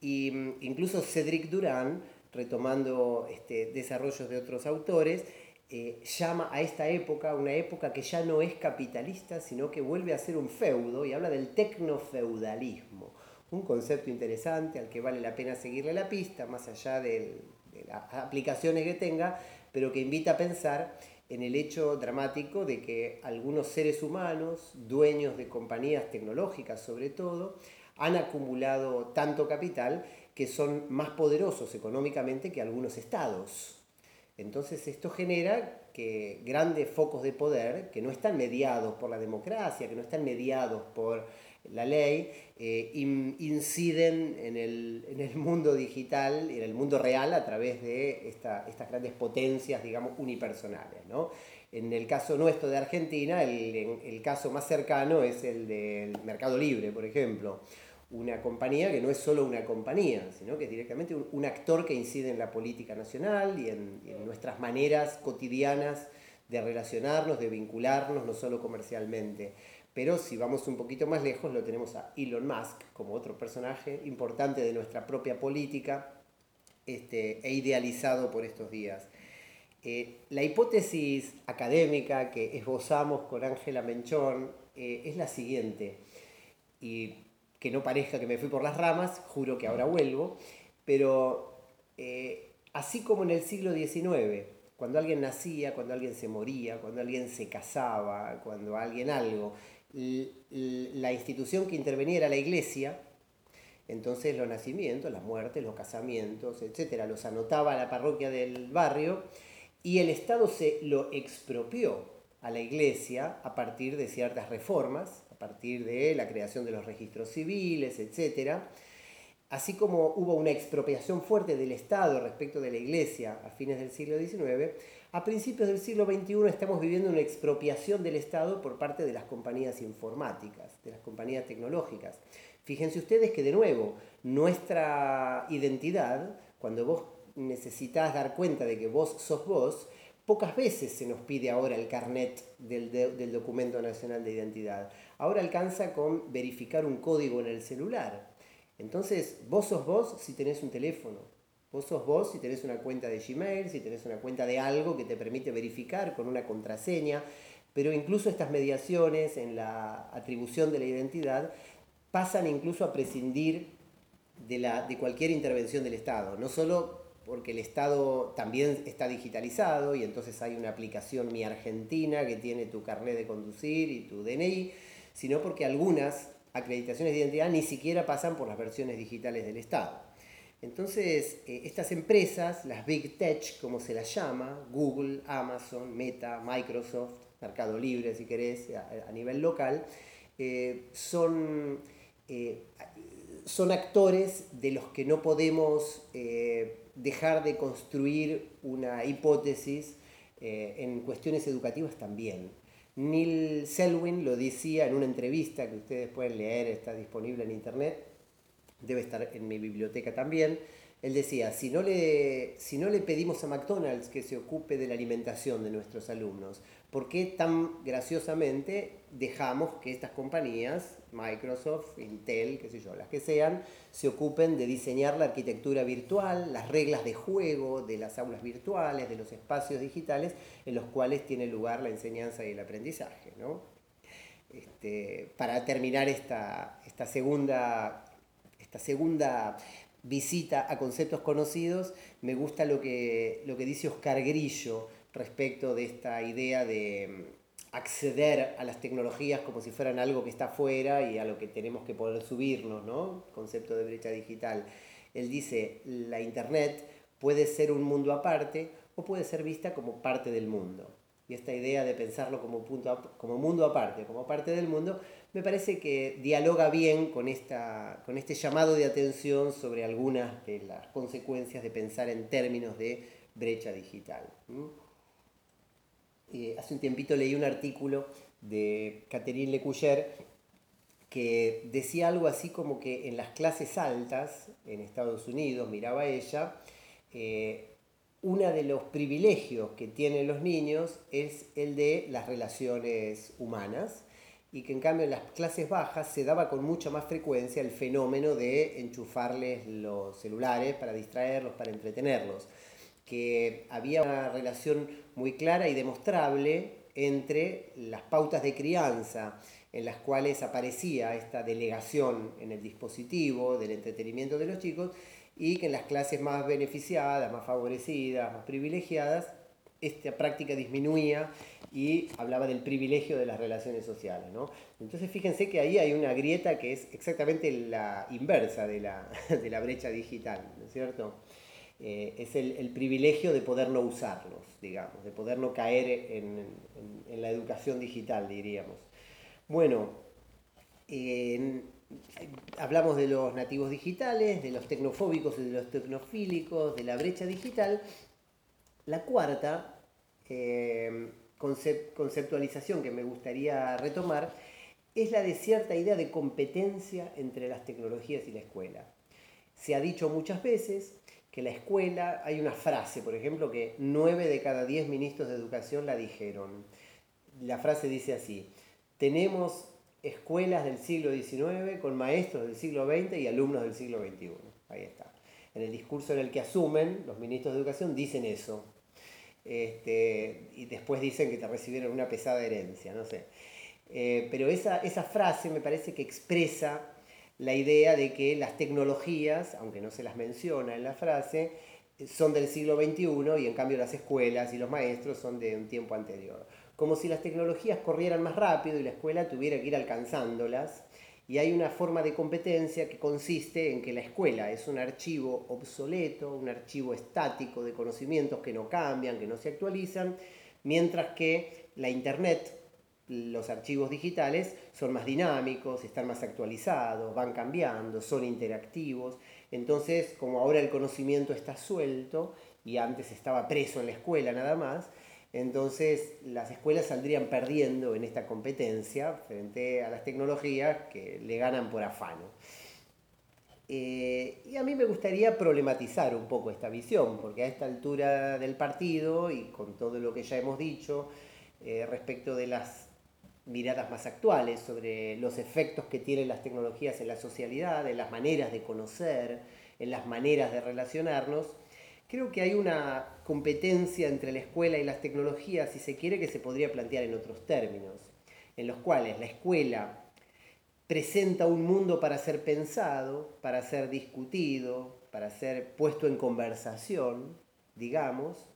Y mm, incluso Cedric Durán, retomando este, desarrollos de otros autores, eh, llama a esta época una época que ya no es capitalista, sino que vuelve a ser un feudo y habla del tecnofeudalismo un concepto interesante al que vale la pena seguirle la pista, más allá de las aplicaciones que tenga, pero que invita a pensar en el hecho dramático de que algunos seres humanos, dueños de compañías tecnológicas sobre todo, han acumulado tanto capital que son más poderosos económicamente que algunos estados. Entonces esto genera que grandes focos de poder, que no están mediados por la democracia, que no están mediados por la ley, eh, inciden en el, mundo digital, en el mundo real, a través de estas grandes potencias, digamos, unipersonales. En el caso nuestro de Argentina, el, el caso más cercano es el del Mercado Libre, por ejemplo una compañía que no es solo una compañía, sino que es directamente un, actor que incide en la política nacional y en, nuestras maneras cotidianas de relacionarnos, de vincularnos, no solo comercialmente. Pero si vamos un poquito más lejos, lo tenemos a Elon Musk como otro personaje importante de nuestra propia política este, e idealizado por estos días. Eh, la hipótesis académica que esbozamos con Ángela Menchón eh, es la siguiente, y que no parezca que me fui por las ramas, juro que ahora vuelvo, pero eh, así como en el siglo XIX, cuando alguien nacía, cuando alguien se moría, cuando alguien se casaba, cuando alguien algo, la institución que intervenía era la iglesia, entonces los nacimientos, las muertes, los casamientos, etcétera, los anotaba la parroquia del barrio y el Estado se lo expropió a la iglesia a partir de ciertas reformas a partir de la creación de los registros civiles, etc. Así como hubo una expropiación fuerte del Estado respecto de la Iglesia a fines del siglo XIX, a principios del siglo XXI estamos viviendo una expropiación del Estado por parte de las compañías informáticas, de las compañías tecnológicas. Fíjense ustedes que de nuevo, nuestra identidad, cuando vos necesitas dar cuenta de que vos sos vos, pocas veces se nos pide ahora el carnet del, del documento nacional de identidad ahora alcanza con verificar un código en el celular. Entonces, vos sos vos si tenés un teléfono. Vos sos vos si tenés una cuenta de Gmail, si tenés una cuenta de algo que te permite verificar con una contraseña. Pero incluso estas mediaciones en la atribución de la identidad pasan incluso a prescindir de, la, de cualquier intervención del Estado. No solo porque el Estado también está digitalizado y entonces hay una aplicación Mi Argentina que tiene tu carnet de conducir y tu DNI, sino porque algunas acreditaciones de identidad ni siquiera pasan por las versiones digitales del Estado. Entonces, eh, estas empresas, las Big Tech, como se las llama, Google, Amazon, Meta, Microsoft, Mercado Libre, si querés, a, nivel local, eh, son, eh, son actores de los que no podemos dejar de construir una hipótesis en cuestiones educativas también. Neil Selwyn lo decía en una entrevista que ustedes pueden leer, está disponible en internet, debe estar en mi biblioteca también. Él decía, si no, le, si no le pedimos a McDonald's que se ocupe de la alimentación de nuestros alumnos, ¿por qué tan graciosamente dejamos que estas compañías, Microsoft, Intel, qué sé yo, las que sean, se ocupen de diseñar la arquitectura virtual, las reglas de juego de las aulas virtuales, de los espacios digitales en los cuales tiene lugar la enseñanza y el aprendizaje? ¿no? Este, para terminar esta, esta, segunda, esta segunda visita a conceptos conocidos, me gusta lo que, lo que dice Oscar Grillo, respecto de esta idea de mm, acceder a las tecnologías como si fueran algo que está fuera y a lo que tenemos que poder subirnos, ¿no? Concepto de brecha digital. Él dice, la Internet puede ser un mundo aparte o puede ser vista como parte del mundo. Y esta idea de pensarlo como, punto, como mundo aparte, como parte del mundo, me parece que dialoga bien con, esta, con este llamado de atención sobre algunas de las consecuencias de pensar en términos de brecha digital. Eh, hace un tiempito leí un artículo de Catherine Lecuyer que decía algo así como que en las clases altas, en Estados Unidos, miraba ella, eh, uno de los privilegios que tienen los niños es el de las relaciones humanas y que en cambio en las clases bajas se daba con mucha más frecuencia el fenómeno de enchufarles los celulares para distraerlos, para entretenerlos que había una relación muy clara y demostrable entre las pautas de crianza en las cuales aparecía esta delegación en el dispositivo del entretenimiento de los chicos y que en las clases más beneficiadas, más favorecidas, más privilegiadas, esta práctica disminuía y hablaba del privilegio de las relaciones sociales. ¿no? Entonces fíjense que ahí hay una grieta que es exactamente la inversa de la, de la brecha digital, ¿no es cierto? Eh, es el, privilegio de poder no usarlos, digamos, de poder no caer en, la educación digital, diríamos. Bueno, hablamos de los nativos digitales, de los tecnofóbicos y de los tecnofílicos, de la brecha digital. La cuarta eh, conceptualización que me gustaría retomar es la de cierta idea de competencia entre las tecnologías y la escuela. Se ha dicho muchas veces que la escuela, hay una frase, por ejemplo, que nueve de cada diez ministros de educación la dijeron. La frase dice así, tenemos escuelas del siglo XIX con maestros del siglo XX y alumnos del siglo XXI. Ahí está. En el discurso en el que asumen, los ministros de educación dicen eso. Este, y después dicen que te recibieron una pesada herencia, no sé. Eh, pero esa, esa frase me parece que expresa la idea de que las tecnologías, aunque no se las menciona en la frase, son del siglo XXI y en cambio las escuelas y los maestros son de un tiempo anterior. Como si las tecnologías corrieran más rápido y la escuela tuviera que ir alcanzándolas. Y hay una forma de competencia que consiste en que la escuela es un archivo obsoleto, un archivo estático de conocimientos que no cambian, que no se actualizan, mientras que la Internet los archivos digitales son más dinámicos, están más actualizados, van cambiando, son interactivos. Entonces, como ahora el conocimiento está suelto y antes estaba preso en la escuela nada más, entonces las escuelas saldrían perdiendo en esta competencia frente a las tecnologías que le ganan por afano. Eh, y a mí me gustaría problematizar un poco esta visión, porque a esta altura del partido y con todo lo que ya hemos dicho eh, respecto de las miradas más actuales sobre los efectos que tienen las tecnologías en la socialidad, en las maneras de conocer, en las maneras de relacionarnos, creo que hay una competencia entre la escuela y las tecnologías, si se quiere, que se podría plantear en otros términos, en los cuales la escuela presenta un mundo para ser pensado, para ser discutido, para ser puesto en conversación, digamos,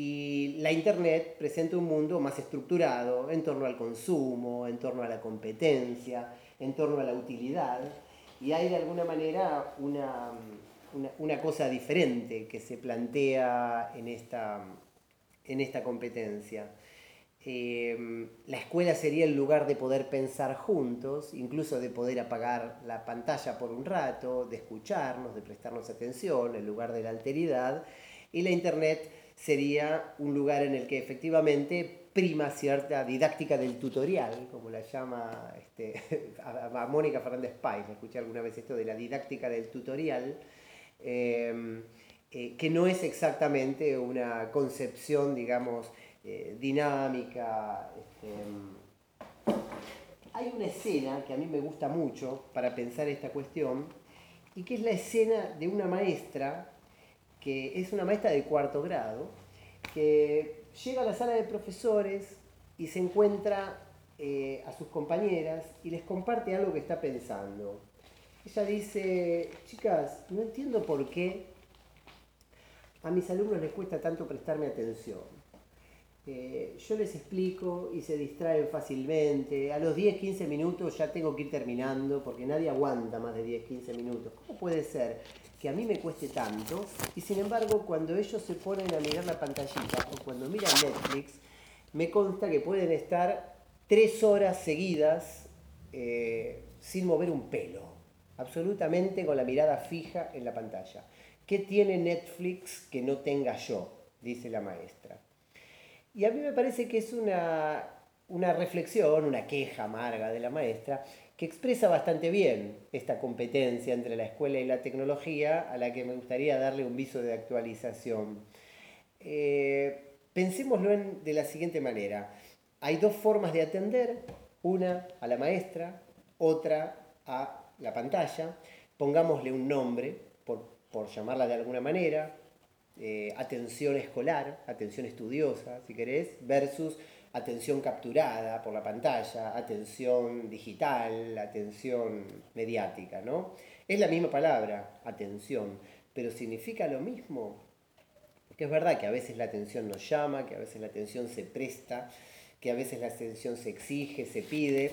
y la Internet presenta un mundo más estructurado en torno al consumo, en torno a la competencia, en torno a la utilidad. Y hay de alguna manera una, una, cosa diferente que se plantea en esta, en esta competencia. Em, la escuela sería el lugar de poder pensar juntos, incluso de poder apagar la pantalla por un rato, de escucharnos, de prestarnos atención, el lugar de la alteridad. Y la Internet sería un lugar en el que efectivamente prima cierta didáctica del tutorial, como la llama este, a, Mónica Fernández Pais, escuché alguna vez esto de la didáctica del tutorial, em, eh, que no es exactamente una concepción, digamos, eh, dinámica. Este, hay una escena que a mí me gusta mucho para pensar esta cuestión, y que es la escena de una maestra que es una maestra de cuarto grado, que llega a la sala de profesores y se encuentra eh, a sus compañeras y les comparte algo que está pensando. Ella dice, chicas, no entiendo por qué a mis alumnos les cuesta tanto prestarme atención. Eh, yo les explico y se distraen fácilmente. A los 10-15 minutos ya tengo que ir terminando porque nadie aguanta más de 10-15 minutos. ¿Cómo puede ser que a mí me cueste tanto y sin embargo cuando ellos se ponen a mirar la pantallita o cuando miran Netflix, me consta que pueden estar tres horas seguidas eh, sin mover un pelo, absolutamente con la mirada fija en la pantalla. ¿Qué tiene Netflix que no tenga yo? dice la maestra. Y a mí me parece que es una, una reflexión, una queja amarga de la maestra, que expresa bastante bien esta competencia entre la escuela y la tecnología, a la que me gustaría darle un viso de actualización. Eh, pensémoslo de la siguiente manera. Hay dos formas de atender, una a la maestra, otra a la pantalla. Pongámosle un nombre, por, por llamarla de alguna manera, eh, atención escolar, atención estudiosa, si querés, versus atención capturada por la pantalla, atención digital, atención mediática, ¿no? Es la misma palabra, atención, pero ¿significa lo mismo? que es verdad que a veces la atención nos llama, que a veces la atención se presta, que a veces la atención se exige, se pide,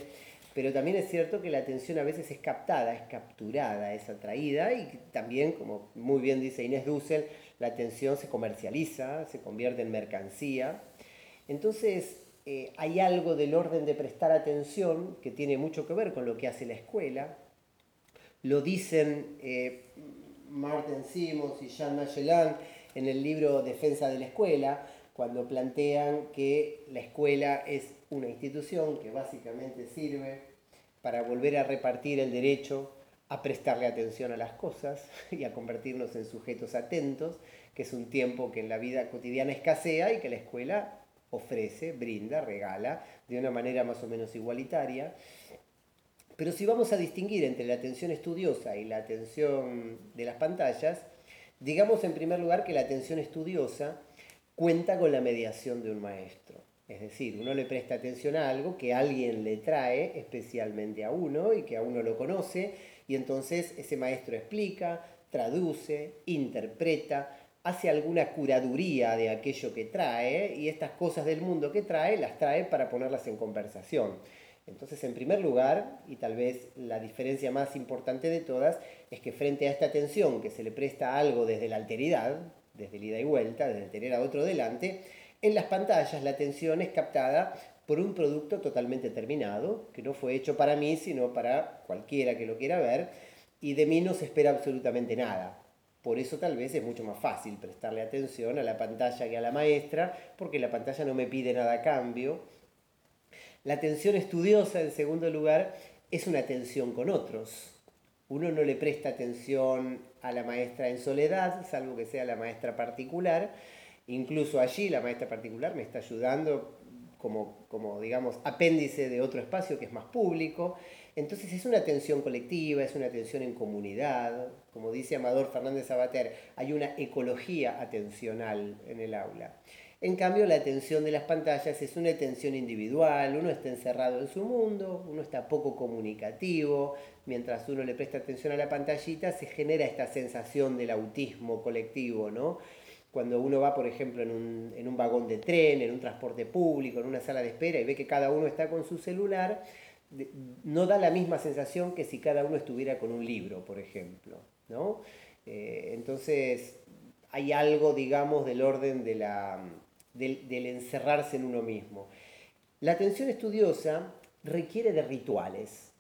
pero también es cierto que la atención a veces es captada, es capturada, es atraída y también, como muy bien dice Inés Dussel, la atención se comercializa, se convierte en mercancía. Entonces, eh, hay algo del orden de prestar atención que tiene mucho que ver con lo que hace la escuela. Lo dicen eh, Martin Simons y Jean Magellan en el libro Defensa de la Escuela, cuando plantean que la escuela es una institución que básicamente sirve para volver a repartir el derecho a prestarle atención a las cosas y a convertirnos en sujetos atentos, que es un tiempo que en la vida cotidiana escasea y que la escuela ofrece, brinda, regala de una manera más o menos igualitaria. Pero si vamos a distinguir entre la atención estudiosa y la atención de las pantallas, digamos en primer lugar que la atención estudiosa cuenta con la mediación de un maestro. Es decir, uno le presta atención a algo que alguien le trae especialmente a uno y que a uno lo conoce y entonces ese maestro explica, traduce, interpreta, hace alguna curaduría de aquello que trae y estas cosas del mundo que trae las trae para ponerlas en conversación. Entonces, en primer lugar, y tal vez la diferencia más importante de todas, es que frente a esta atención que se le presta algo desde la alteridad, desde el ida y vuelta, desde tener a otro delante, en las pantallas la atención es captada por un producto totalmente terminado, que no fue hecho para mí, sino para cualquiera que lo quiera ver, y de mí no se espera absolutamente nada. Por eso tal vez es mucho más fácil prestarle atención a la pantalla que a la maestra, porque la pantalla no me pide nada a cambio. La atención estudiosa, en segundo lugar, es una atención con otros. Uno no le presta atención a la maestra en soledad, salvo que sea la maestra particular. Incluso allí la maestra particular me está ayudando como, como, digamos, apéndice de otro espacio que es más público. Entonces es una atención colectiva, es una atención en comunidad. Como dice Amador Fernández Sabater, hay una ecología atencional en el aula. En cambio, la atención de las pantallas es una atención individual, uno está encerrado en su mundo, uno está poco comunicativo, mientras uno le presta atención a la pantallita se genera esta sensación del autismo colectivo, ¿no? Cuando uno va, por ejemplo, en un, en un vagón de tren, en un transporte público, en una sala de espera y ve que cada uno está con su celular, no da la misma sensación que si cada uno estuviera con un libro, por ejemplo, ¿no? Eh, entonces, hay algo, digamos, del orden de la del, encerrarse en uno mismo. La atención estudiosa requiere de rituales,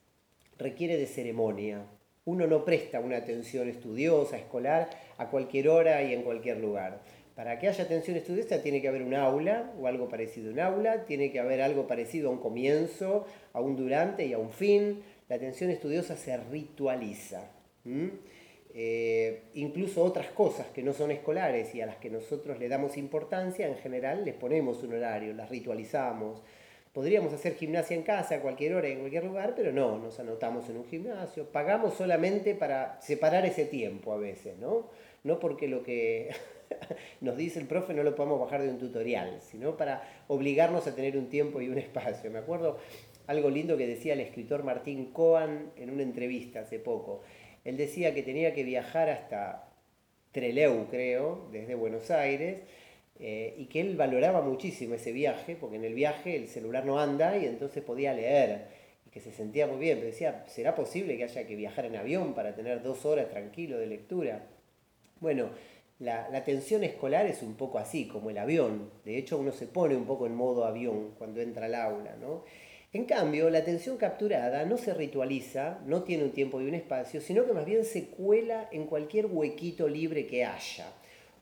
requiere de ceremonia. Uno no presta una atención estudiosa, escolar, a cualquier hora y en cualquier lugar. Para que haya atención estudiosa tiene que haber un aula o algo parecido a un aula, tiene que haber algo parecido a un comienzo, a un durante y a un fin. La atención estudiosa se ritualiza. Eh, incluso otras cosas que no son escolares y a las que nosotros le damos importancia, en general les ponemos un horario, las ritualizamos. Podríamos hacer gimnasia en casa a cualquier hora en cualquier lugar, pero no, nos anotamos en un gimnasio, pagamos solamente para separar ese tiempo a veces, ¿no? No porque lo que nos dice el profe no lo podamos bajar de un tutorial, sino para obligarnos a tener un tiempo y un espacio. Me acuerdo algo lindo que decía el escritor Martín Coan en una entrevista hace poco. Él decía que tenía que viajar hasta Trelew, creo, desde Buenos Aires, eh, y que él valoraba muchísimo ese viaje, porque en el viaje el celular no anda y entonces podía leer, y que se sentía muy bien. Pero decía, ¿será posible que haya que viajar en avión para tener dos horas tranquilo de lectura? Bueno, la, la atención escolar es un poco así, como el avión. De hecho, uno se pone un poco en modo avión cuando entra al aula, ¿no? En cambio, la atención capturada no se ritualiza, no tiene un tiempo y un espacio, sino que más bien se cuela en cualquier huequito libre que haya.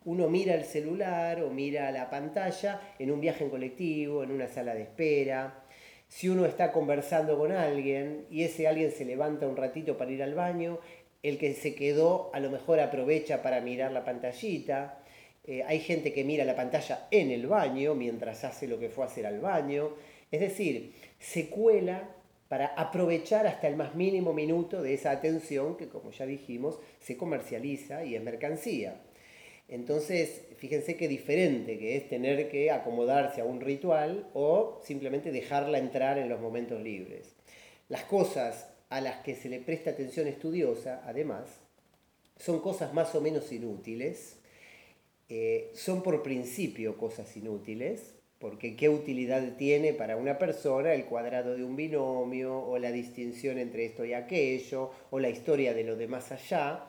Uno mira el celular o mira la pantalla en un viaje en colectivo, en una sala de espera. Si uno está conversando con alguien y ese alguien se levanta un ratito para ir al baño, el que se quedó a lo mejor aprovecha para mirar la pantallita. Eh, hay gente que mira la pantalla en el baño mientras hace lo que fue a hacer al baño. Es decir, se cuela para aprovechar hasta el más mínimo minuto de esa atención que, como ya dijimos, se comercializa y es mercancía. Entonces, fíjense qué diferente que es tener que acomodarse a un ritual o simplemente dejarla entrar en los momentos libres. Las cosas a las que se le presta atención estudiosa, además, son cosas más o menos inútiles eh, son por principio cosas inútiles, porque qué utilidad tiene para una persona el cuadrado de un binomio o la distinción entre esto y aquello o la historia de lo de más allá.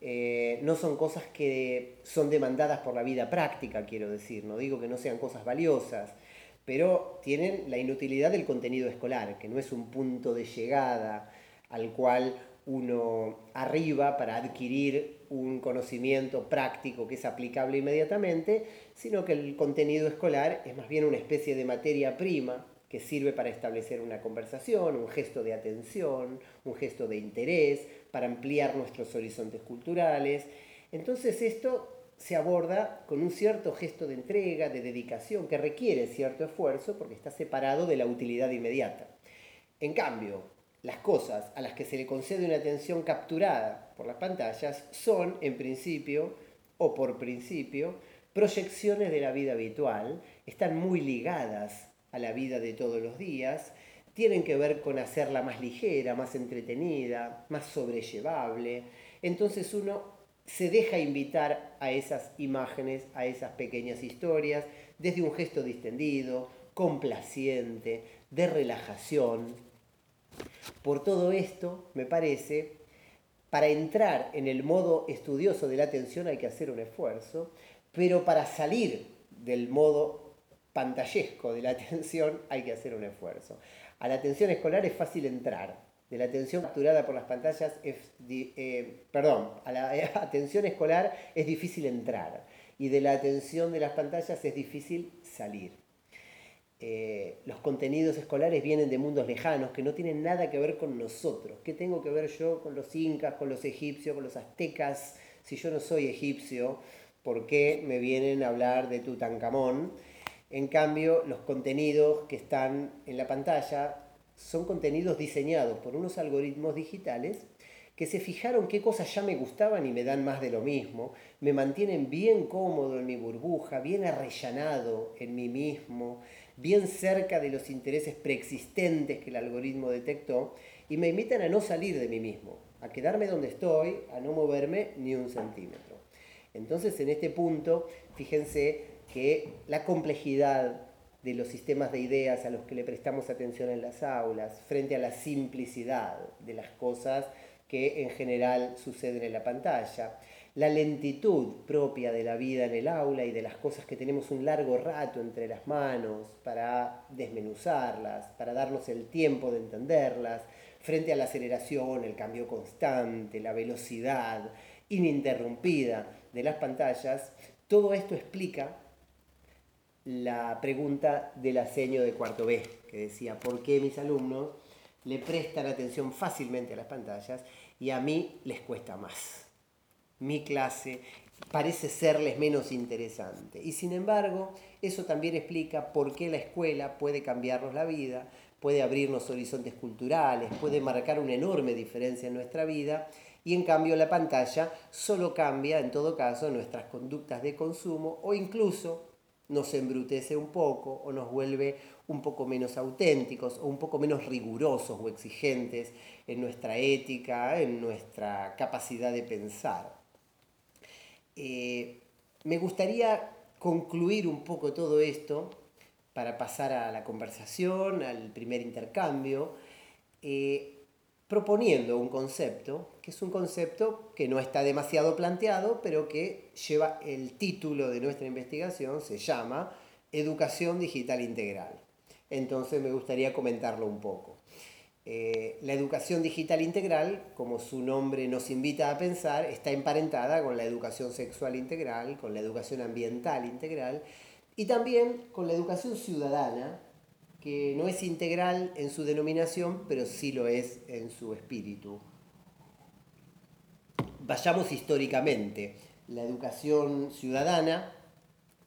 Eh, no son cosas que son demandadas por la vida práctica, quiero decir, no digo que no sean cosas valiosas, pero tienen la inutilidad del contenido escolar, que no es un punto de llegada al cual uno arriba para adquirir un conocimiento práctico que es aplicable inmediatamente, sino que el contenido escolar es más bien una especie de materia prima que sirve para establecer una conversación, un gesto de atención, un gesto de interés, para ampliar nuestros horizontes culturales. Entonces esto se aborda con un cierto gesto de entrega, de dedicación, que requiere cierto esfuerzo porque está separado de la utilidad inmediata. En cambio, las cosas a las que se le concede una atención capturada por las pantallas son, en principio, o por principio, proyecciones de la vida habitual, están muy ligadas a la vida de todos los días, tienen que ver con hacerla más ligera, más entretenida, más sobrellevable. Entonces uno se deja invitar a esas imágenes, a esas pequeñas historias, desde un gesto distendido, complaciente, de relajación. Por todo esto, me parece, para entrar en el modo estudioso de la atención hay que hacer un esfuerzo, pero para salir del modo pantallesco de la atención hay que hacer un esfuerzo. A la atención escolar es fácil entrar, de la atención capturada por las pantallas es, eh, perdón, a la atención escolar es difícil entrar y de la atención de las pantallas es difícil salir. Eh, los contenidos escolares vienen de mundos lejanos que no tienen nada que ver con nosotros. ¿Qué tengo que ver yo con los incas, con los egipcios, con los aztecas? Si yo no soy egipcio, ¿por qué me vienen a hablar de Tutankamón? En cambio, los contenidos que están en la pantalla son contenidos diseñados por unos algoritmos digitales que se fijaron qué cosas ya me gustaban y me dan más de lo mismo, me mantienen bien cómodo en mi burbuja, bien arrellanado en mí mismo, bien cerca de los intereses preexistentes que el algoritmo detectó y me invitan a no salir de mí mismo, a quedarme donde estoy, a no moverme ni un centímetro. Entonces en este punto, fíjense que la complejidad de los sistemas de ideas a los que le prestamos atención en las aulas, frente a la simplicidad de las cosas que en general suceden en la pantalla, la lentitud propia de la vida en el aula y de las cosas que tenemos un largo rato entre las manos para desmenuzarlas, para darnos el tiempo de entenderlas, frente a la aceleración, el cambio constante, la velocidad ininterrumpida de las pantallas, todo esto explica la pregunta del aseño de cuarto B, que decía, ¿por qué mis alumnos le prestan atención fácilmente a las pantallas y a mí les cuesta más? Mi clase parece serles menos interesante. Y sin embargo, eso también explica por qué la escuela puede cambiarnos la vida, puede abrirnos horizontes culturales, puede marcar una enorme diferencia en nuestra vida y en cambio la pantalla solo cambia en todo caso nuestras conductas de consumo o incluso nos embrutece un poco o nos vuelve un poco menos auténticos o un poco menos rigurosos o exigentes en nuestra ética, en nuestra capacidad de pensar. Eh, me gustaría concluir un poco todo esto para pasar a la conversación, al primer intercambio. Eh, proponiendo un concepto, que es un concepto que no está demasiado planteado, pero que lleva el título de nuestra investigación, se llama Educación Digital Integral. Entonces me gustaría comentarlo un poco. Eh, la educación digital integral, como su nombre nos invita a pensar, está emparentada con la educación sexual integral, con la educación ambiental integral y también con la educación ciudadana, que no es integral en su denominación, pero sí lo es en su espíritu. Vayamos históricamente. La educación ciudadana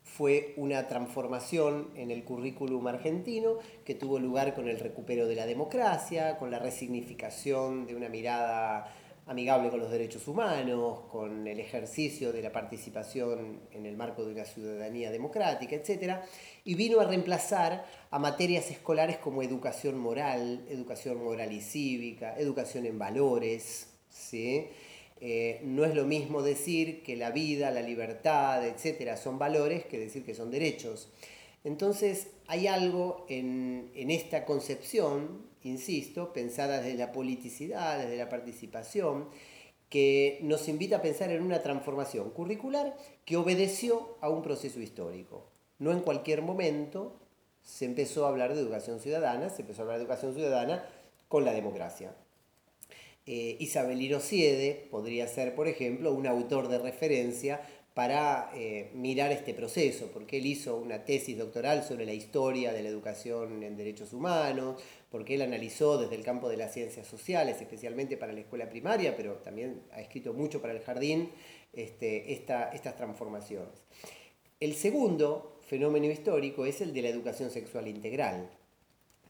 fue una transformación en el currículum argentino que tuvo lugar con el recupero de la democracia, con la resignificación de una mirada amigable con los derechos humanos, con el ejercicio de la participación en el marco de una ciudadanía democrática, etc. Y vino a reemplazar a materias escolares como educación moral, educación moral y cívica, educación en valores, ¿sí? eh, no es lo mismo decir que la vida, la libertad, etcétera, son valores que decir que son derechos. Entonces, hay algo en, en esta concepción, insisto, pensada desde la politicidad, desde la participación, que nos invita a pensar en una transformación curricular que obedeció a un proceso histórico. No en cualquier momento se empezó a hablar de educación ciudadana, se empezó a hablar de educación ciudadana con la democracia. Eh, Isabel Irosiede podría ser, por ejemplo, un autor de referencia para eh, mirar este proceso, porque él hizo una tesis doctoral sobre la historia de la educación en derechos humanos, porque él analizó desde el campo de las ciencias sociales, especialmente para la escuela primaria, pero también ha escrito mucho para el jardín, este, estas transformaciones. El segundo fenómeno histórico es el de la educación sexual integral.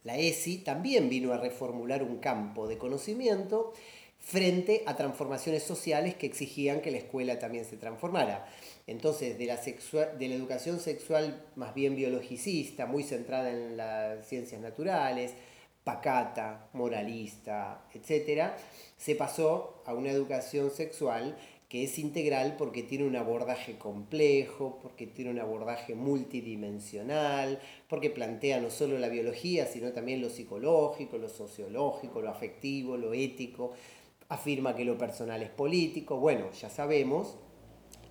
La ESI también vino a reformular un campo de conocimiento frente a transformaciones sociales que exigían que la escuela también se transformara. Entonces, de la, de la educación sexual más bien biologicista, muy centrada en las ciencias naturales, pacata, moralista, etc., se pasó a una educación sexual que es integral porque tiene un abordaje complejo, porque tiene un abordaje multidimensional, porque plantea no solo la biología, sino también lo psicológico, lo sociológico, lo afectivo, lo ético, afirma que lo personal es político, bueno, ya sabemos,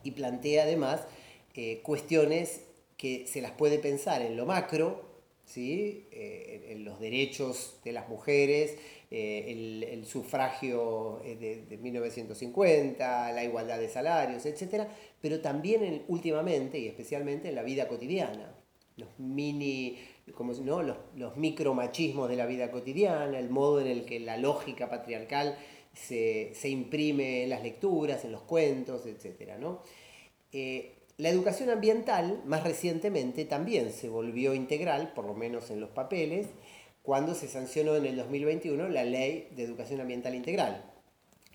y plantea además eh, cuestiones que se las puede pensar en lo macro, ¿sí? Eh, en, los derechos de las mujeres, eh, el, sufragio de, de, 1950, la igualdad de salarios, etc., pero también últimamente y especialmente en la vida cotidiana, los mini, como, ¿no? los, los micromachismos de la vida cotidiana, el modo en el que la lógica patriarcal se, imprime en las lecturas, en los cuentos, etc. Eh, la educación ambiental, más recientemente, también se volvió integral, por lo menos en los papeles, cuando se sancionó en el 2021 la Ley de Educación Ambiental Integral,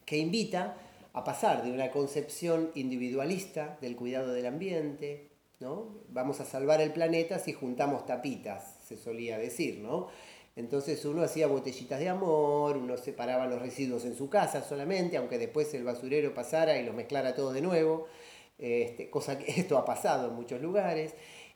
que invita a pasar de una concepción individualista del cuidado del ambiente, ¿no? Vamos a salvar el planeta si juntamos tapitas, se solía decir, ¿no? Entonces uno hacía botellitas de amor, uno separaba los residuos en su casa solamente, aunque después el basurero pasara y los mezclara todo de nuevo, este, cosa que esto ha pasado en muchos lugares.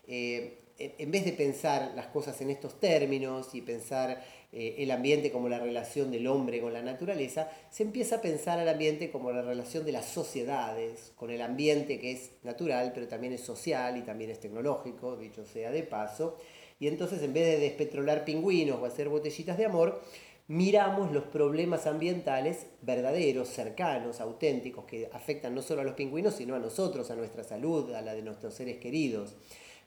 Eh, en vez de pensar las cosas en estos términos y pensar eh, el ambiente como la relación del hombre con la naturaleza, se empieza a pensar al ambiente como la relación de las sociedades, con el ambiente que es natural, pero también es social y también es tecnológico, dicho sea de paso. Y entonces en vez de despetrolar pingüinos o hacer botellitas de amor, miramos los problemas ambientales verdaderos, cercanos, auténticos, que afectan no solo a los pingüinos, sino a nosotros, a nuestra salud, a la de nuestros seres queridos.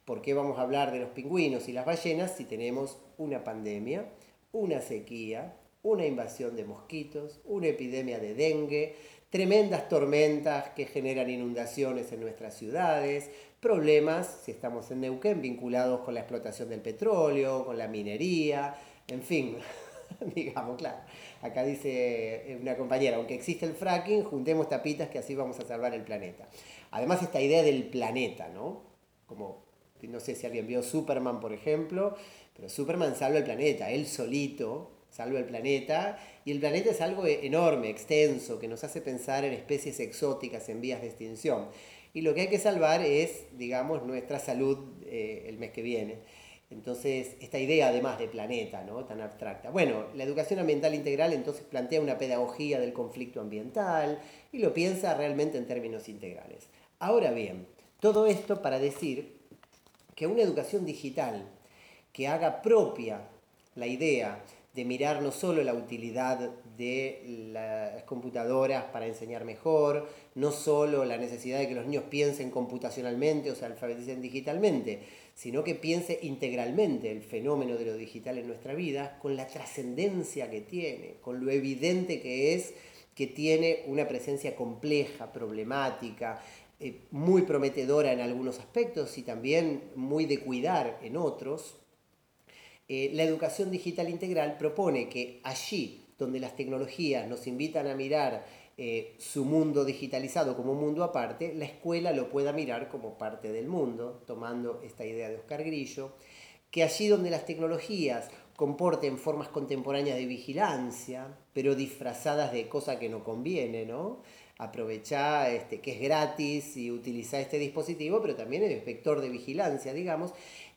¿Por qué vamos a hablar de los pingüinos y las ballenas si tenemos una pandemia, una sequía, una invasión de mosquitos, una epidemia de dengue, tremendas tormentas que generan inundaciones en nuestras ciudades, problemas, si estamos en Neuquén, vinculados con la explotación del petróleo, con la minería, en fin, digamos, claro. Acá dice una compañera, aunque existe el fracking, juntemos tapitas que así vamos a salvar el planeta. Además, esta idea del planeta, ¿no? Como, no sé si alguien vio Superman, por ejemplo, pero Superman salva el planeta, él solito salva el planeta, y el planeta es algo enorme, extenso, que nos hace pensar en especies exóticas en vías de extinción y lo que hay que salvar es, digamos, nuestra salud eh, el mes que viene. Entonces, esta idea además de planeta, ¿no? Tan abstracta. Bueno, la educación ambiental integral entonces plantea una pedagogía del conflicto ambiental y lo piensa realmente en términos integrales. Ahora bien, todo esto para decir que una educación digital que haga propia la idea de mirar no solo la utilidad de las computadoras para enseñar mejor, no solo la necesidad de que los niños piensen computacionalmente o se alfabeticen digitalmente, sino que piense integralmente el fenómeno de lo digital en nuestra vida con la trascendencia que tiene, con lo evidente que es que tiene una presencia compleja, problemática, eh, muy prometedora en algunos aspectos y también muy de cuidar en otros, eh, la educación digital integral propone que allí donde las tecnologías nos invitan a mirar eh, su mundo digitalizado como un mundo aparte, la escuela lo pueda mirar como parte del mundo, tomando esta idea de Oscar Grillo, que allí donde las tecnologías comporten formas contemporáneas de vigilancia, pero disfrazadas de cosa que no conviene, ¿no? aprovechá este, que es gratis y utilizá este dispositivo, pero también es vector de vigilancia, digamos.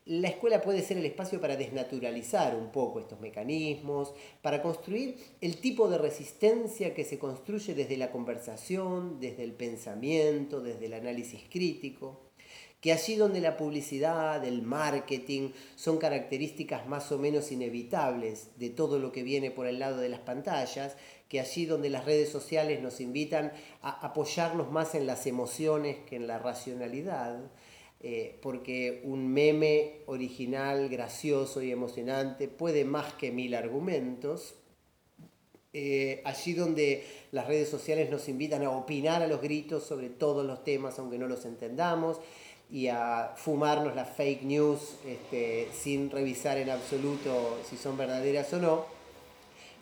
La escuela puede ser el espacio para desnaturalizar un poco estos mecanismos, para construir el tipo de resistencia que se construye desde la conversación, desde el pensamiento, desde el análisis crítico que allí donde la publicidad, el marketing son características más o menos inevitables de todo lo que viene por el lado de las pantallas, que allí donde las redes sociales nos invitan a apoyarnos más en las emociones que en la racionalidad, eh, porque un meme original, gracioso y emocionante puede más que mil argumentos. Eh, allí donde las redes sociales nos invitan a opinar a los gritos sobre todos los temas, aunque no los entendamos, y a fumarnos las fake news este, sin revisar en absoluto si son verdaderas o no,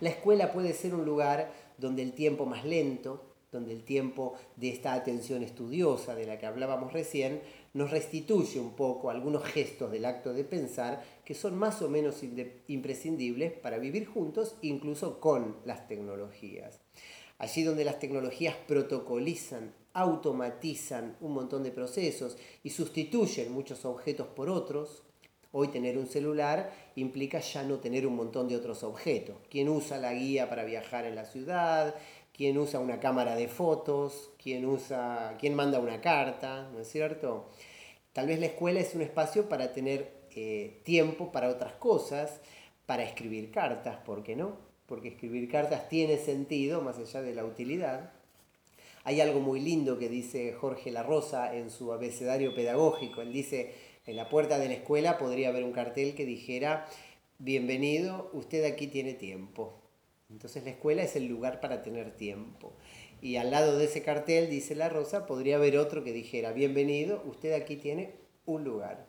la escuela puede ser un lugar donde el tiempo más lento, donde el tiempo de esta atención estudiosa de la que hablábamos recién, nos restituye un poco algunos gestos del acto de pensar que son más o menos imprescindibles para vivir juntos, incluso con las tecnologías. Allí donde las tecnologías protocolizan, automatizan un montón de procesos y sustituyen muchos objetos por otros, Hoy tener un celular implica ya no tener un montón de otros objetos. ¿Quién usa la guía para viajar en la ciudad? ¿Quién usa una cámara de fotos? ¿Quién, usa, quién manda una carta? ¿No es cierto? Tal vez la escuela es un espacio para tener eh, tiempo para otras cosas, para escribir cartas, ¿por qué no? Porque escribir cartas tiene sentido más allá de la utilidad. Hay algo muy lindo que dice Jorge La Rosa en su abecedario pedagógico. Él dice, en la puerta de la escuela podría haber un cartel que dijera, bienvenido, usted aquí tiene tiempo. Entonces la escuela es el lugar para tener tiempo. Y al lado de ese cartel, dice la Rosa, podría haber otro que dijera, bienvenido, usted aquí tiene un lugar.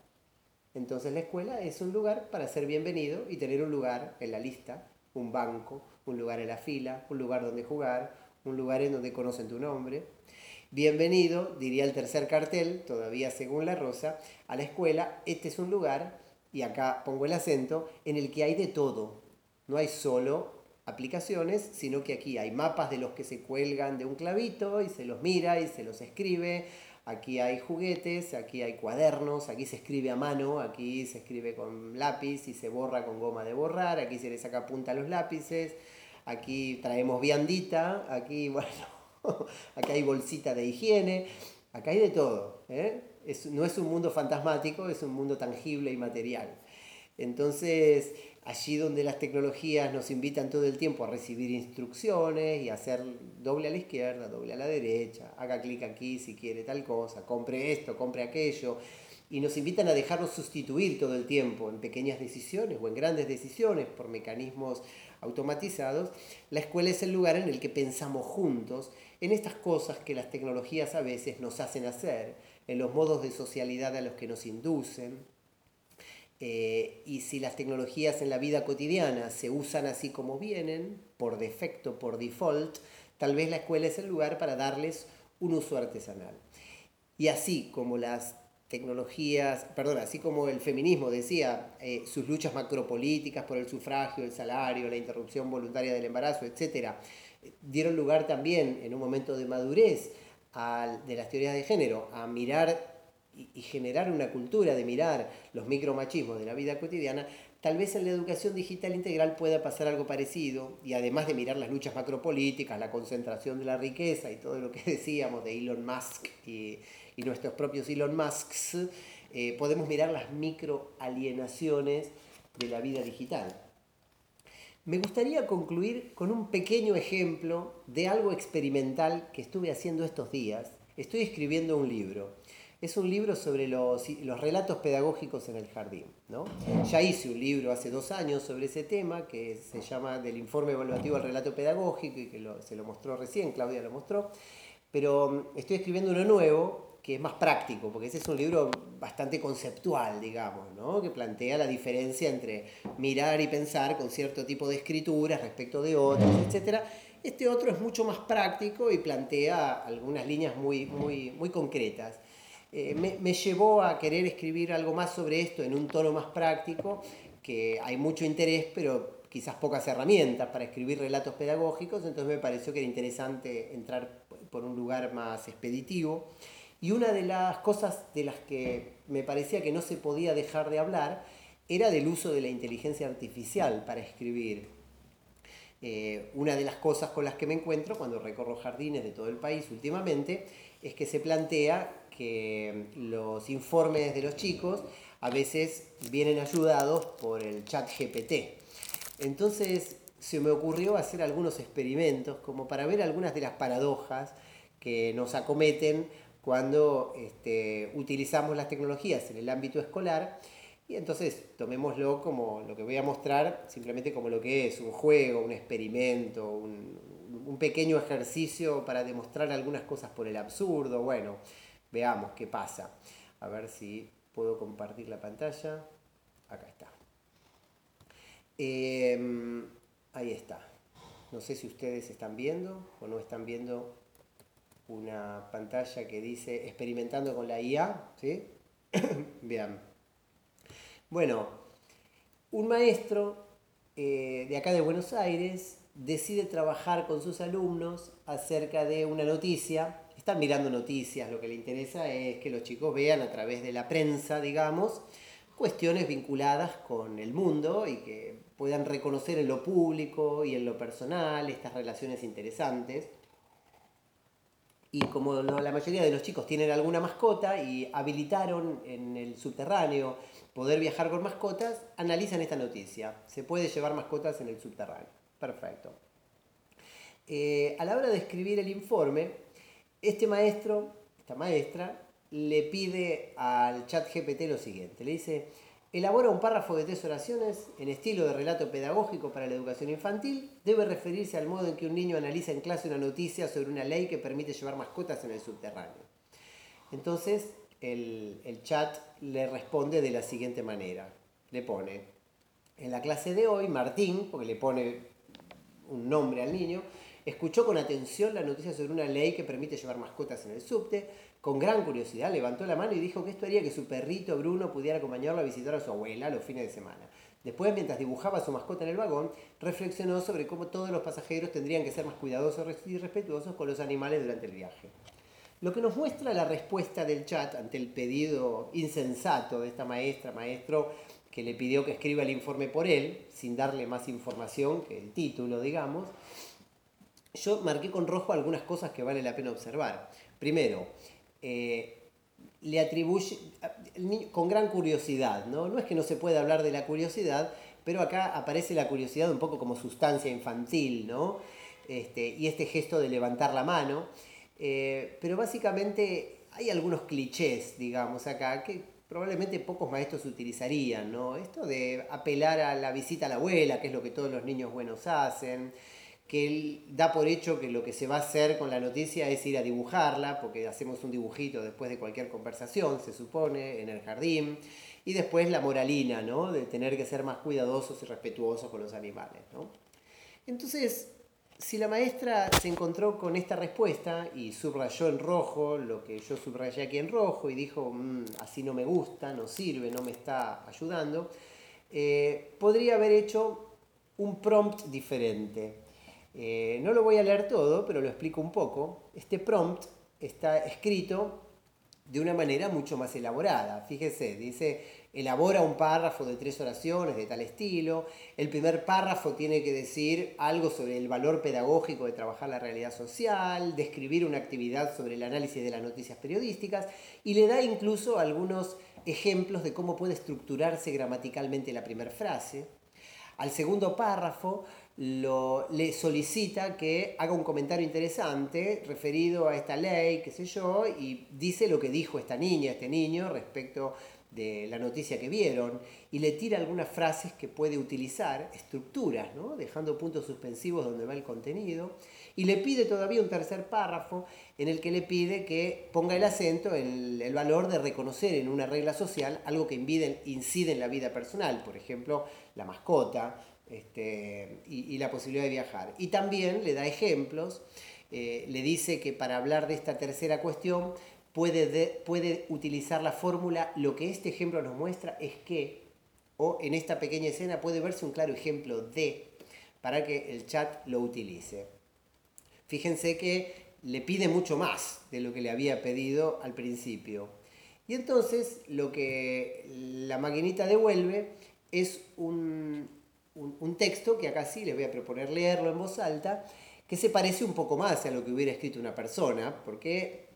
Entonces la escuela es un lugar para ser bienvenido y tener un lugar en la lista, un banco, un lugar en la fila, un lugar donde jugar, un lugar en donde conocen tu nombre. Bienvenido, diría el tercer cartel, todavía según la Rosa, a la escuela. Este es un lugar, y acá pongo el acento, en el que hay de todo. No hay solo aplicaciones, sino que aquí hay mapas de los que se cuelgan de un clavito y se los mira y se los escribe. Aquí hay juguetes, aquí hay cuadernos, aquí se escribe a mano, aquí se escribe con lápiz y se borra con goma de borrar, aquí se le saca punta a los lápices, aquí traemos viandita, aquí, bueno, acá hay bolsita de higiene, acá hay de todo. ¿eh? no es un mundo fantasmático, es un mundo tangible y material. Entonces, allí donde las tecnologías nos invitan todo el tiempo a recibir instrucciones y hacer doble a la izquierda, doble a la derecha, haga clic aquí si quiere tal cosa, compre esto, compre aquello, y nos invitan a dejarnos sustituir todo el tiempo en pequeñas decisiones o en grandes decisiones por mecanismos automatizados, la escuela es el lugar en el que pensamos juntos en estas cosas que las tecnologías a veces nos hacen hacer, en los modos de socialidad a los que nos inducen. Eh, y si las tecnologías en la vida cotidiana se usan así como vienen, por defecto, por default, tal vez la escuela es el lugar para darles un uso artesanal. Y así como las tecnologías, perdón, así como el feminismo decía, eh, sus luchas macropolíticas por el sufragio, el salario, la interrupción voluntaria del embarazo, etcétera, dieron lugar también en un momento de madurez de las teorías de género a mirar y, generar una cultura de mirar los micromachismos de la vida cotidiana, tal vez en la educación digital integral pueda pasar algo parecido y además de mirar las luchas macropolíticas, la concentración de la riqueza y todo lo que decíamos de Elon Musk y, nuestros propios Elon Musks, eh, podemos mirar las microalienaciones de la vida digital. Me gustaría concluir con un pequeño ejemplo de algo experimental que estuve haciendo estos días. Estoy escribiendo un libro. Es un libro sobre los, relatos pedagógicos en el jardín. ¿no? Ya hice un libro hace dos años sobre ese tema que se llama Del informe evaluativo al relato pedagógico y que se lo mostró recién, Claudia lo mostró. Pero mm, estoy escribiendo uno nuevo que es más práctico, porque ese es un libro bastante conceptual, digamos, ¿no? que plantea la diferencia entre mirar y pensar con cierto tipo de escrituras respecto de otros, etc. Este otro es mucho más práctico y plantea algunas líneas muy, muy, muy concretas. Eh, me, llevó a querer escribir algo más sobre esto en un tono más práctico, que hay mucho interés, pero quizás pocas herramientas para escribir relatos pedagógicos, entonces me pareció que era interesante entrar por un lugar más expeditivo. Y una de las cosas de las que me parecía que no se podía dejar de hablar era del uso de la inteligencia artificial para escribir. Eh, una de las cosas con las que me encuentro cuando recorro jardines de todo el país últimamente es que se plantea que los informes de los chicos a veces vienen ayudados por el chat GPT. Entonces se me ocurrió hacer algunos experimentos como para ver algunas de las paradojas que nos acometen cuando este, utilizamos las tecnologías en el ámbito escolar. Y entonces tomémoslo como lo que voy a mostrar, simplemente como lo que es, un juego, un experimento, un, un pequeño ejercicio para demostrar algunas cosas por el absurdo. Bueno, veamos qué pasa. A ver si puedo compartir la pantalla. Acá está. Em, ahí está. No sé si ustedes están viendo o no están viendo una pantalla que dice experimentando con la IA. ¿sí? Vean. Bueno, un maestro eh, de acá de Buenos Aires decide trabajar con sus alumnos acerca de una noticia. Están mirando noticias, lo que le interesa es que los chicos vean a través de la prensa, digamos, cuestiones vinculadas con el mundo y que puedan reconocer en lo público y en lo personal estas relaciones interesantes. Y como la mayoría de los chicos tienen alguna mascota y habilitaron en el subterráneo poder viajar con mascotas, analizan esta noticia. Se puede llevar mascotas en el subterráneo. Perfecto. Eh, a la hora de escribir el informe, este maestro, esta maestra, le pide al chat GPT lo siguiente. Le dice, elabora un párrafo de tres oraciones en estilo de relato pedagógico para la educación infantil. Debe referirse al modo en que un niño analiza en clase una noticia sobre una ley que permite llevar mascotas en el subterráneo. Entonces, el, el chat le responde de la siguiente manera. Le pone, en la clase de hoy, Martín, porque le pone un nombre al niño, escuchó con atención la noticia sobre una ley que permite llevar mascotas en el subte. Con gran curiosidad levantó la mano y dijo que esto haría que su perrito Bruno pudiera acompañarlo a visitar a su abuela los fines de semana. Después, mientras dibujaba su mascota en el vagón, reflexionó sobre cómo todos los pasajeros tendrían que ser más cuidadosos y respetuosos con los animales durante el viaje. Lo que nos muestra la respuesta del chat ante el pedido insensato de esta maestra, maestro, que le pidió que escriba el informe por él, sin darle más información que el título, digamos, yo marqué con rojo algunas cosas que vale la pena observar. Primero, eh, le atribuye, con gran curiosidad, ¿no? No es que no se pueda hablar de la curiosidad, pero acá aparece la curiosidad un poco como sustancia infantil, ¿no? Este, y este gesto de levantar la mano. Eh, pero básicamente hay algunos clichés, digamos, acá, que probablemente pocos maestros utilizarían, ¿no? Esto de apelar a la visita a la abuela, que es lo que todos los niños buenos hacen, que él da por hecho que lo que se va a hacer con la noticia es ir a dibujarla, porque hacemos un dibujito después de cualquier conversación, se supone, en el jardín, y después la moralina, ¿no? De tener que ser más cuidadosos y respetuosos con los animales, ¿no? Entonces, si la maestra se encontró con esta respuesta y subrayó en rojo lo que yo subrayé aquí en rojo y dijo, mm, así no me gusta, no sirve, no me está ayudando, eh, podría haber hecho un prompt diferente. Eh, no lo voy a leer todo, pero lo explico un poco. Este prompt está escrito de una manera mucho más elaborada. Fíjese, dice, elabora un párrafo de tres oraciones de tal estilo. El primer párrafo tiene que decir algo sobre el valor pedagógico de trabajar la realidad social, describir una actividad sobre el análisis de las noticias periodísticas y le da incluso algunos ejemplos de cómo puede estructurarse gramaticalmente la primera frase. Al segundo párrafo lo, le solicita que haga un comentario interesante referido a esta ley, qué sé yo, y dice lo que dijo esta niña, este niño, respecto de la noticia que vieron, y le tira algunas frases que puede utilizar, estructuras, ¿no? dejando puntos suspensivos donde va el contenido, y le pide todavía un tercer párrafo en el que le pide que ponga el acento en el, valor de reconocer en una regla social algo que incide en la vida personal, por ejemplo, la mascota, este, y, la posibilidad de viajar. Y también le da ejemplos, eh, le dice que para hablar de esta tercera cuestión puede, puede utilizar la fórmula, lo que este ejemplo nos muestra es que, o en esta pequeña escena puede verse un claro ejemplo de, para que el chat lo utilice. Fíjense que le pide mucho más de lo que le había pedido al principio. Y entonces lo que la maquinita devuelve es un, texto que acá sí les voy a proponer leerlo en voz alta, que se parece un poco más a lo que hubiera escrito una persona, porque,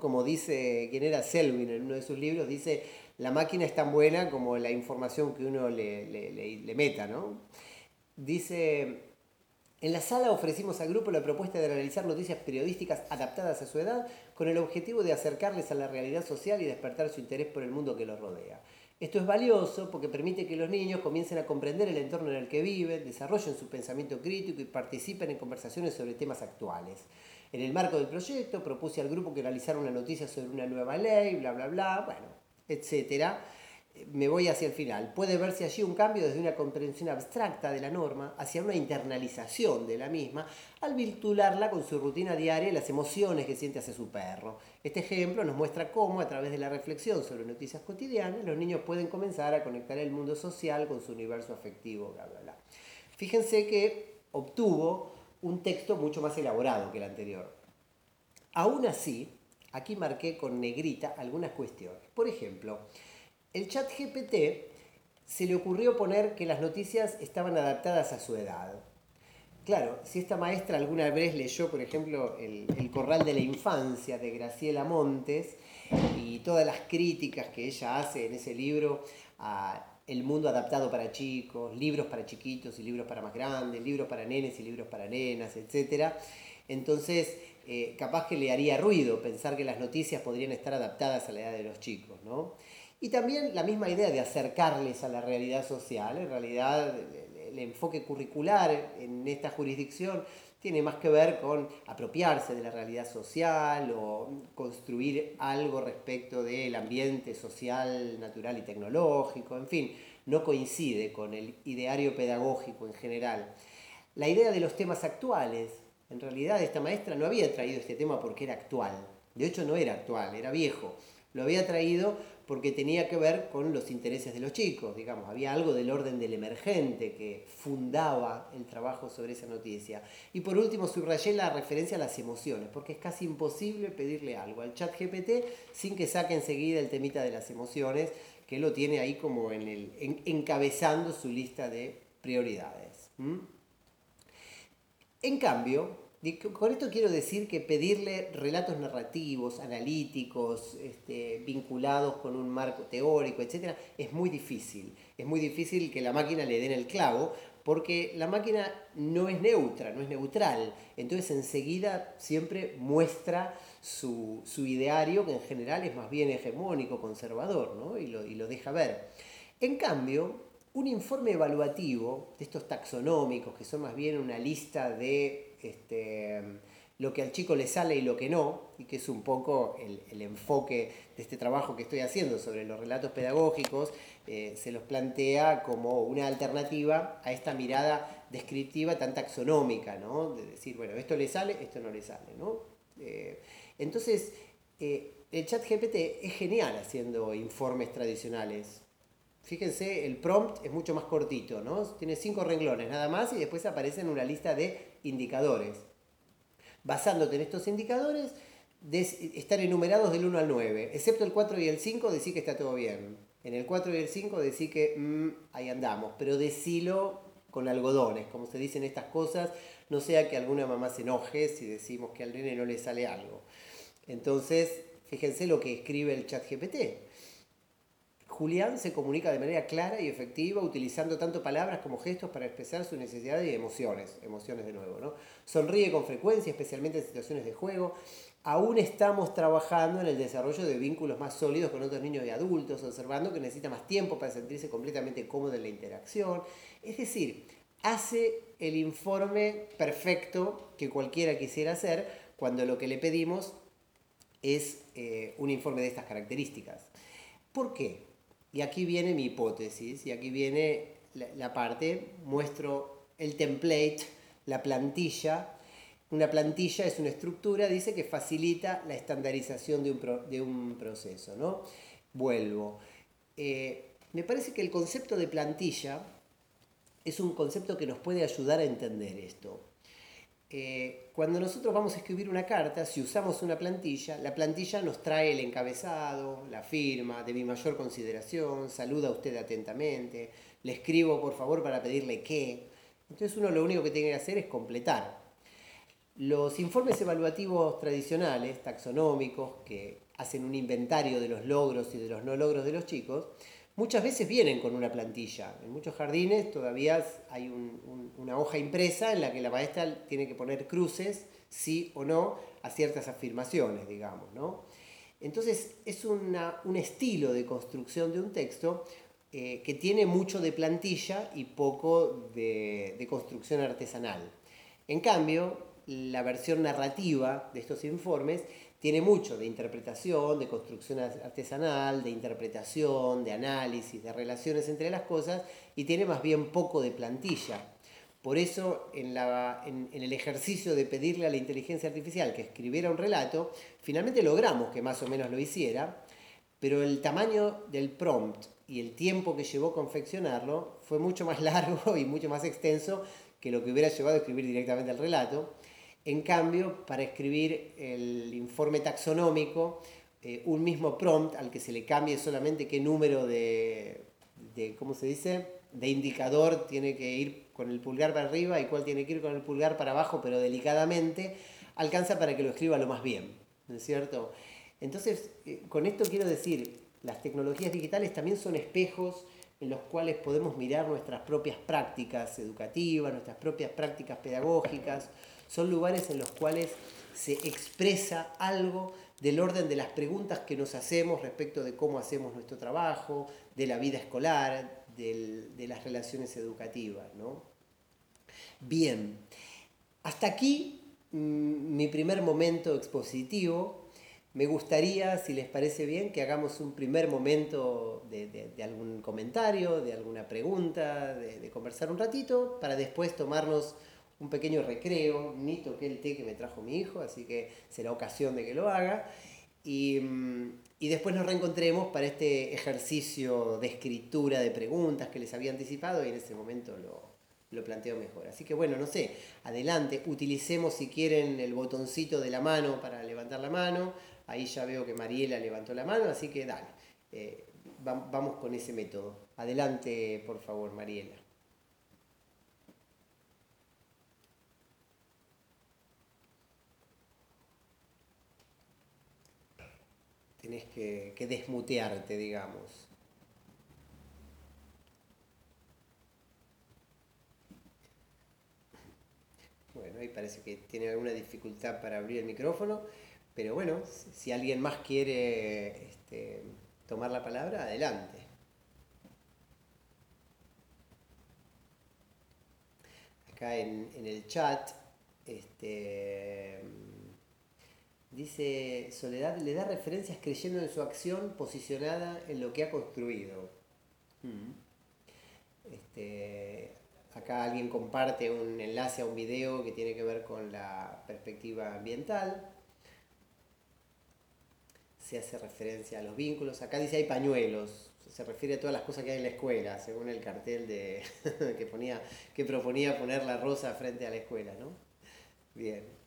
como dice quien era Selvin en uno de sus libros, dice, la máquina es tan buena como la información que uno le, le meta. ¿no? Dice, en la sala ofrecimos al grupo la propuesta de analizar noticias periodísticas adaptadas a su edad con el objetivo de acercarles a la realidad social y despertar su interés por el mundo que los rodea. Esto es valioso porque permite que los niños comiencen a comprender el entorno en el que viven, desarrollen su pensamiento crítico y participen en conversaciones sobre temas actuales. En el marco del proyecto propuse al grupo que realizara una noticia sobre una nueva ley, bla, bla, bla, bueno, etcétera me voy hacia el final. Puede verse allí un cambio desde una comprensión abstracta de la norma hacia una internalización de la misma al vincularla con su rutina diaria y las emociones que siente hacia su perro. Este ejemplo nos muestra cómo, a través de la reflexión sobre noticias cotidianas, los niños pueden comenzar a conectar el mundo social con su universo afectivo, bla, bla, bla. Fíjense que obtuvo un texto mucho más elaborado que el anterior. Aún así, aquí marqué con negrita algunas cuestiones. Por ejemplo, el chat GPT se le ocurrió poner que las noticias estaban adaptadas a su edad. Claro, si esta maestra alguna vez leyó, por ejemplo, el, Corral de la Infancia de Graciela Montes y todas las críticas que ella hace en ese libro a el mundo adaptado para chicos, libros para chiquitos y libros para más grandes, libros para nenes y libros para nenas, etc. Entonces, eh, capaz que le haría ruido pensar que las noticias podrían estar adaptadas a la edad de los chicos, ¿no? Y también la misma idea de acercarles a la realidad social. En realidad, el enfoque curricular en esta jurisdicción tiene más que ver con apropiarse de la realidad social o construir algo respecto del ambiente social, natural y tecnológico, en fin, no coincide con el ideario pedagógico en general. La idea de los temas actuales, en realidad esta maestra no había traído este tema porque era actual, de hecho no era actual, era viejo, lo había traído porque tenía que ver con los intereses de los chicos, digamos, había algo del orden del emergente que fundaba el trabajo sobre esa noticia. Y por último, subrayé la referencia a las emociones, porque es casi imposible pedirle algo al chat GPT sin que saque enseguida el temita de las emociones, que lo tiene ahí como en el, encabezando su lista de prioridades. En cambio, con esto quiero decir que pedirle relatos narrativos, analíticos, este, vinculados con un marco teórico, etc., es muy difícil. Es muy difícil que la máquina le den el clavo, porque la máquina no es neutra, no es neutral. Entonces enseguida siempre muestra su, ideario, que en general es más bien hegemónico, conservador, ¿no? y, lo, y lo deja ver. En cambio, un informe evaluativo de estos taxonómicos, que son más bien una lista de este, lo que al chico le sale y lo que no, y que es un poco el, enfoque de este trabajo que estoy haciendo sobre los relatos pedagógicos, eh, se los plantea como una alternativa a esta mirada descriptiva tan taxonómica, ¿no? De decir, bueno, esto le sale, esto no le sale, ¿no? Eh, entonces, eh, el chat GPT es genial haciendo informes tradicionales. Fíjense, el prompt es mucho más cortito, ¿no? Tiene cinco renglones nada más y después aparece en una lista de indicadores. Basándote en estos indicadores, están enumerados del 1 al 9, excepto el 4 y el 5, decís que está todo bien. En el 4 y el 5 decís que mm, ahí andamos, pero decilo con algodones, como se dicen estas cosas, no sea que alguna mamá se enoje si decimos que al nene no le sale algo. Entonces, fíjense lo que escribe el chat GPT. Julián se comunica de manera clara y efectiva, utilizando tanto palabras como gestos para expresar sus necesidades y emociones, emociones de nuevo, ¿no? Sonríe con frecuencia, especialmente en situaciones de juego. Aún estamos trabajando en el desarrollo de vínculos más sólidos con otros niños y adultos, observando que necesita más tiempo para sentirse completamente cómodo en la interacción. Es decir, hace el informe perfecto que cualquiera quisiera hacer cuando lo que le pedimos es eh, un informe de estas características. ¿Por qué? Y aquí viene mi hipótesis, y aquí viene la, parte, muestro el template, la plantilla. Una plantilla es una estructura, dice que facilita la estandarización de un, de un proceso. ¿no? Vuelvo. Eh, me parece que el concepto de plantilla es un concepto que nos puede ayudar a entender esto. Eh, cuando nosotros vamos a escribir una carta, si usamos una plantilla, la plantilla nos trae el encabezado, la firma, de mi mayor consideración, saluda a usted atentamente, le escribo por favor para pedirle qué. Entonces uno lo único que tiene que hacer es completar. Los informes evaluativos tradicionales, taxonómicos, que hacen un inventario de los logros y de los no logros de los chicos, muchas veces vienen con una plantilla. En muchos jardines todavía hay una hoja impresa en la que la maestra tiene que poner cruces, sí o no, a ciertas afirmaciones, digamos. ¿no? Entonces es un estilo de construcción de un texto eh, que tiene mucho de plantilla y poco de, de construcción artesanal. En cambio, la versión narrativa de estos informes tiene mucho de interpretación, de construcción artesanal, de interpretación, de análisis, de relaciones entre las cosas y tiene más bien poco de plantilla. Por eso en, el ejercicio de pedirle a la inteligencia artificial que escribiera un relato, finalmente logramos que más o menos lo hiciera, pero el tamaño del prompt y el tiempo que llevó confeccionarlo fue mucho más largo y mucho más extenso que lo que hubiera llevado a escribir directamente el relato. En cambio, para escribir el informe taxonómico, eh, un mismo prompt al que se le cambie solamente qué número de, ¿cómo se dice? De indicador tiene que ir con el pulgar para arriba y cuál tiene que ir con el pulgar para abajo, pero delicadamente, alcanza para que lo escriba lo más bien, ¿no es cierto? Entonces, eh, con esto quiero decir, las tecnologías digitales también son espejos en los cuales podemos mirar nuestras propias prácticas educativas, nuestras propias prácticas pedagógicas, son lugares en los cuales se expresa algo del orden de las preguntas que nos hacemos respecto de cómo hacemos nuestro trabajo, de la vida escolar, de las relaciones educativas. Bien, hasta aquí mm, mi primer momento expositivo. Me gustaría, si les parece bien, que hagamos un primer momento de, algún comentario, de alguna pregunta, de conversar un ratito, para después tomarnos un pequeño recreo, ni toqué el té que me trajo mi hijo, así que será ocasión de que lo haga. Y, mm, después nos reencontremos para este ejercicio de escritura de preguntas que les había anticipado y en ese momento lo, lo planteo mejor. Así que bueno, no sé, adelante, utilicemos si quieren el botoncito de la mano para levantar la mano. Ahí ya veo que Mariela levantó la mano, así que dale, eh, vamos con ese método. Adelante, por favor, Mariela. Tenés que, desmutearte, digamos. Bueno, ahí parece que tiene alguna dificultad para abrir el micrófono, pero bueno, si alguien más quiere este, tomar la palabra, adelante. Acá en, en el chat, este, Dice Soledad, le da referencias creyendo en su acción posicionada en lo que ha construido. Mm. Este, acá alguien comparte un enlace a un video que tiene que ver con la perspectiva ambiental. Se hace referencia a los vínculos. Acá dice hay pañuelos. Se refiere a todas las cosas que hay en la escuela, según el cartel de, que, ponía, que proponía poner la rosa frente a la escuela, ¿no? Bien.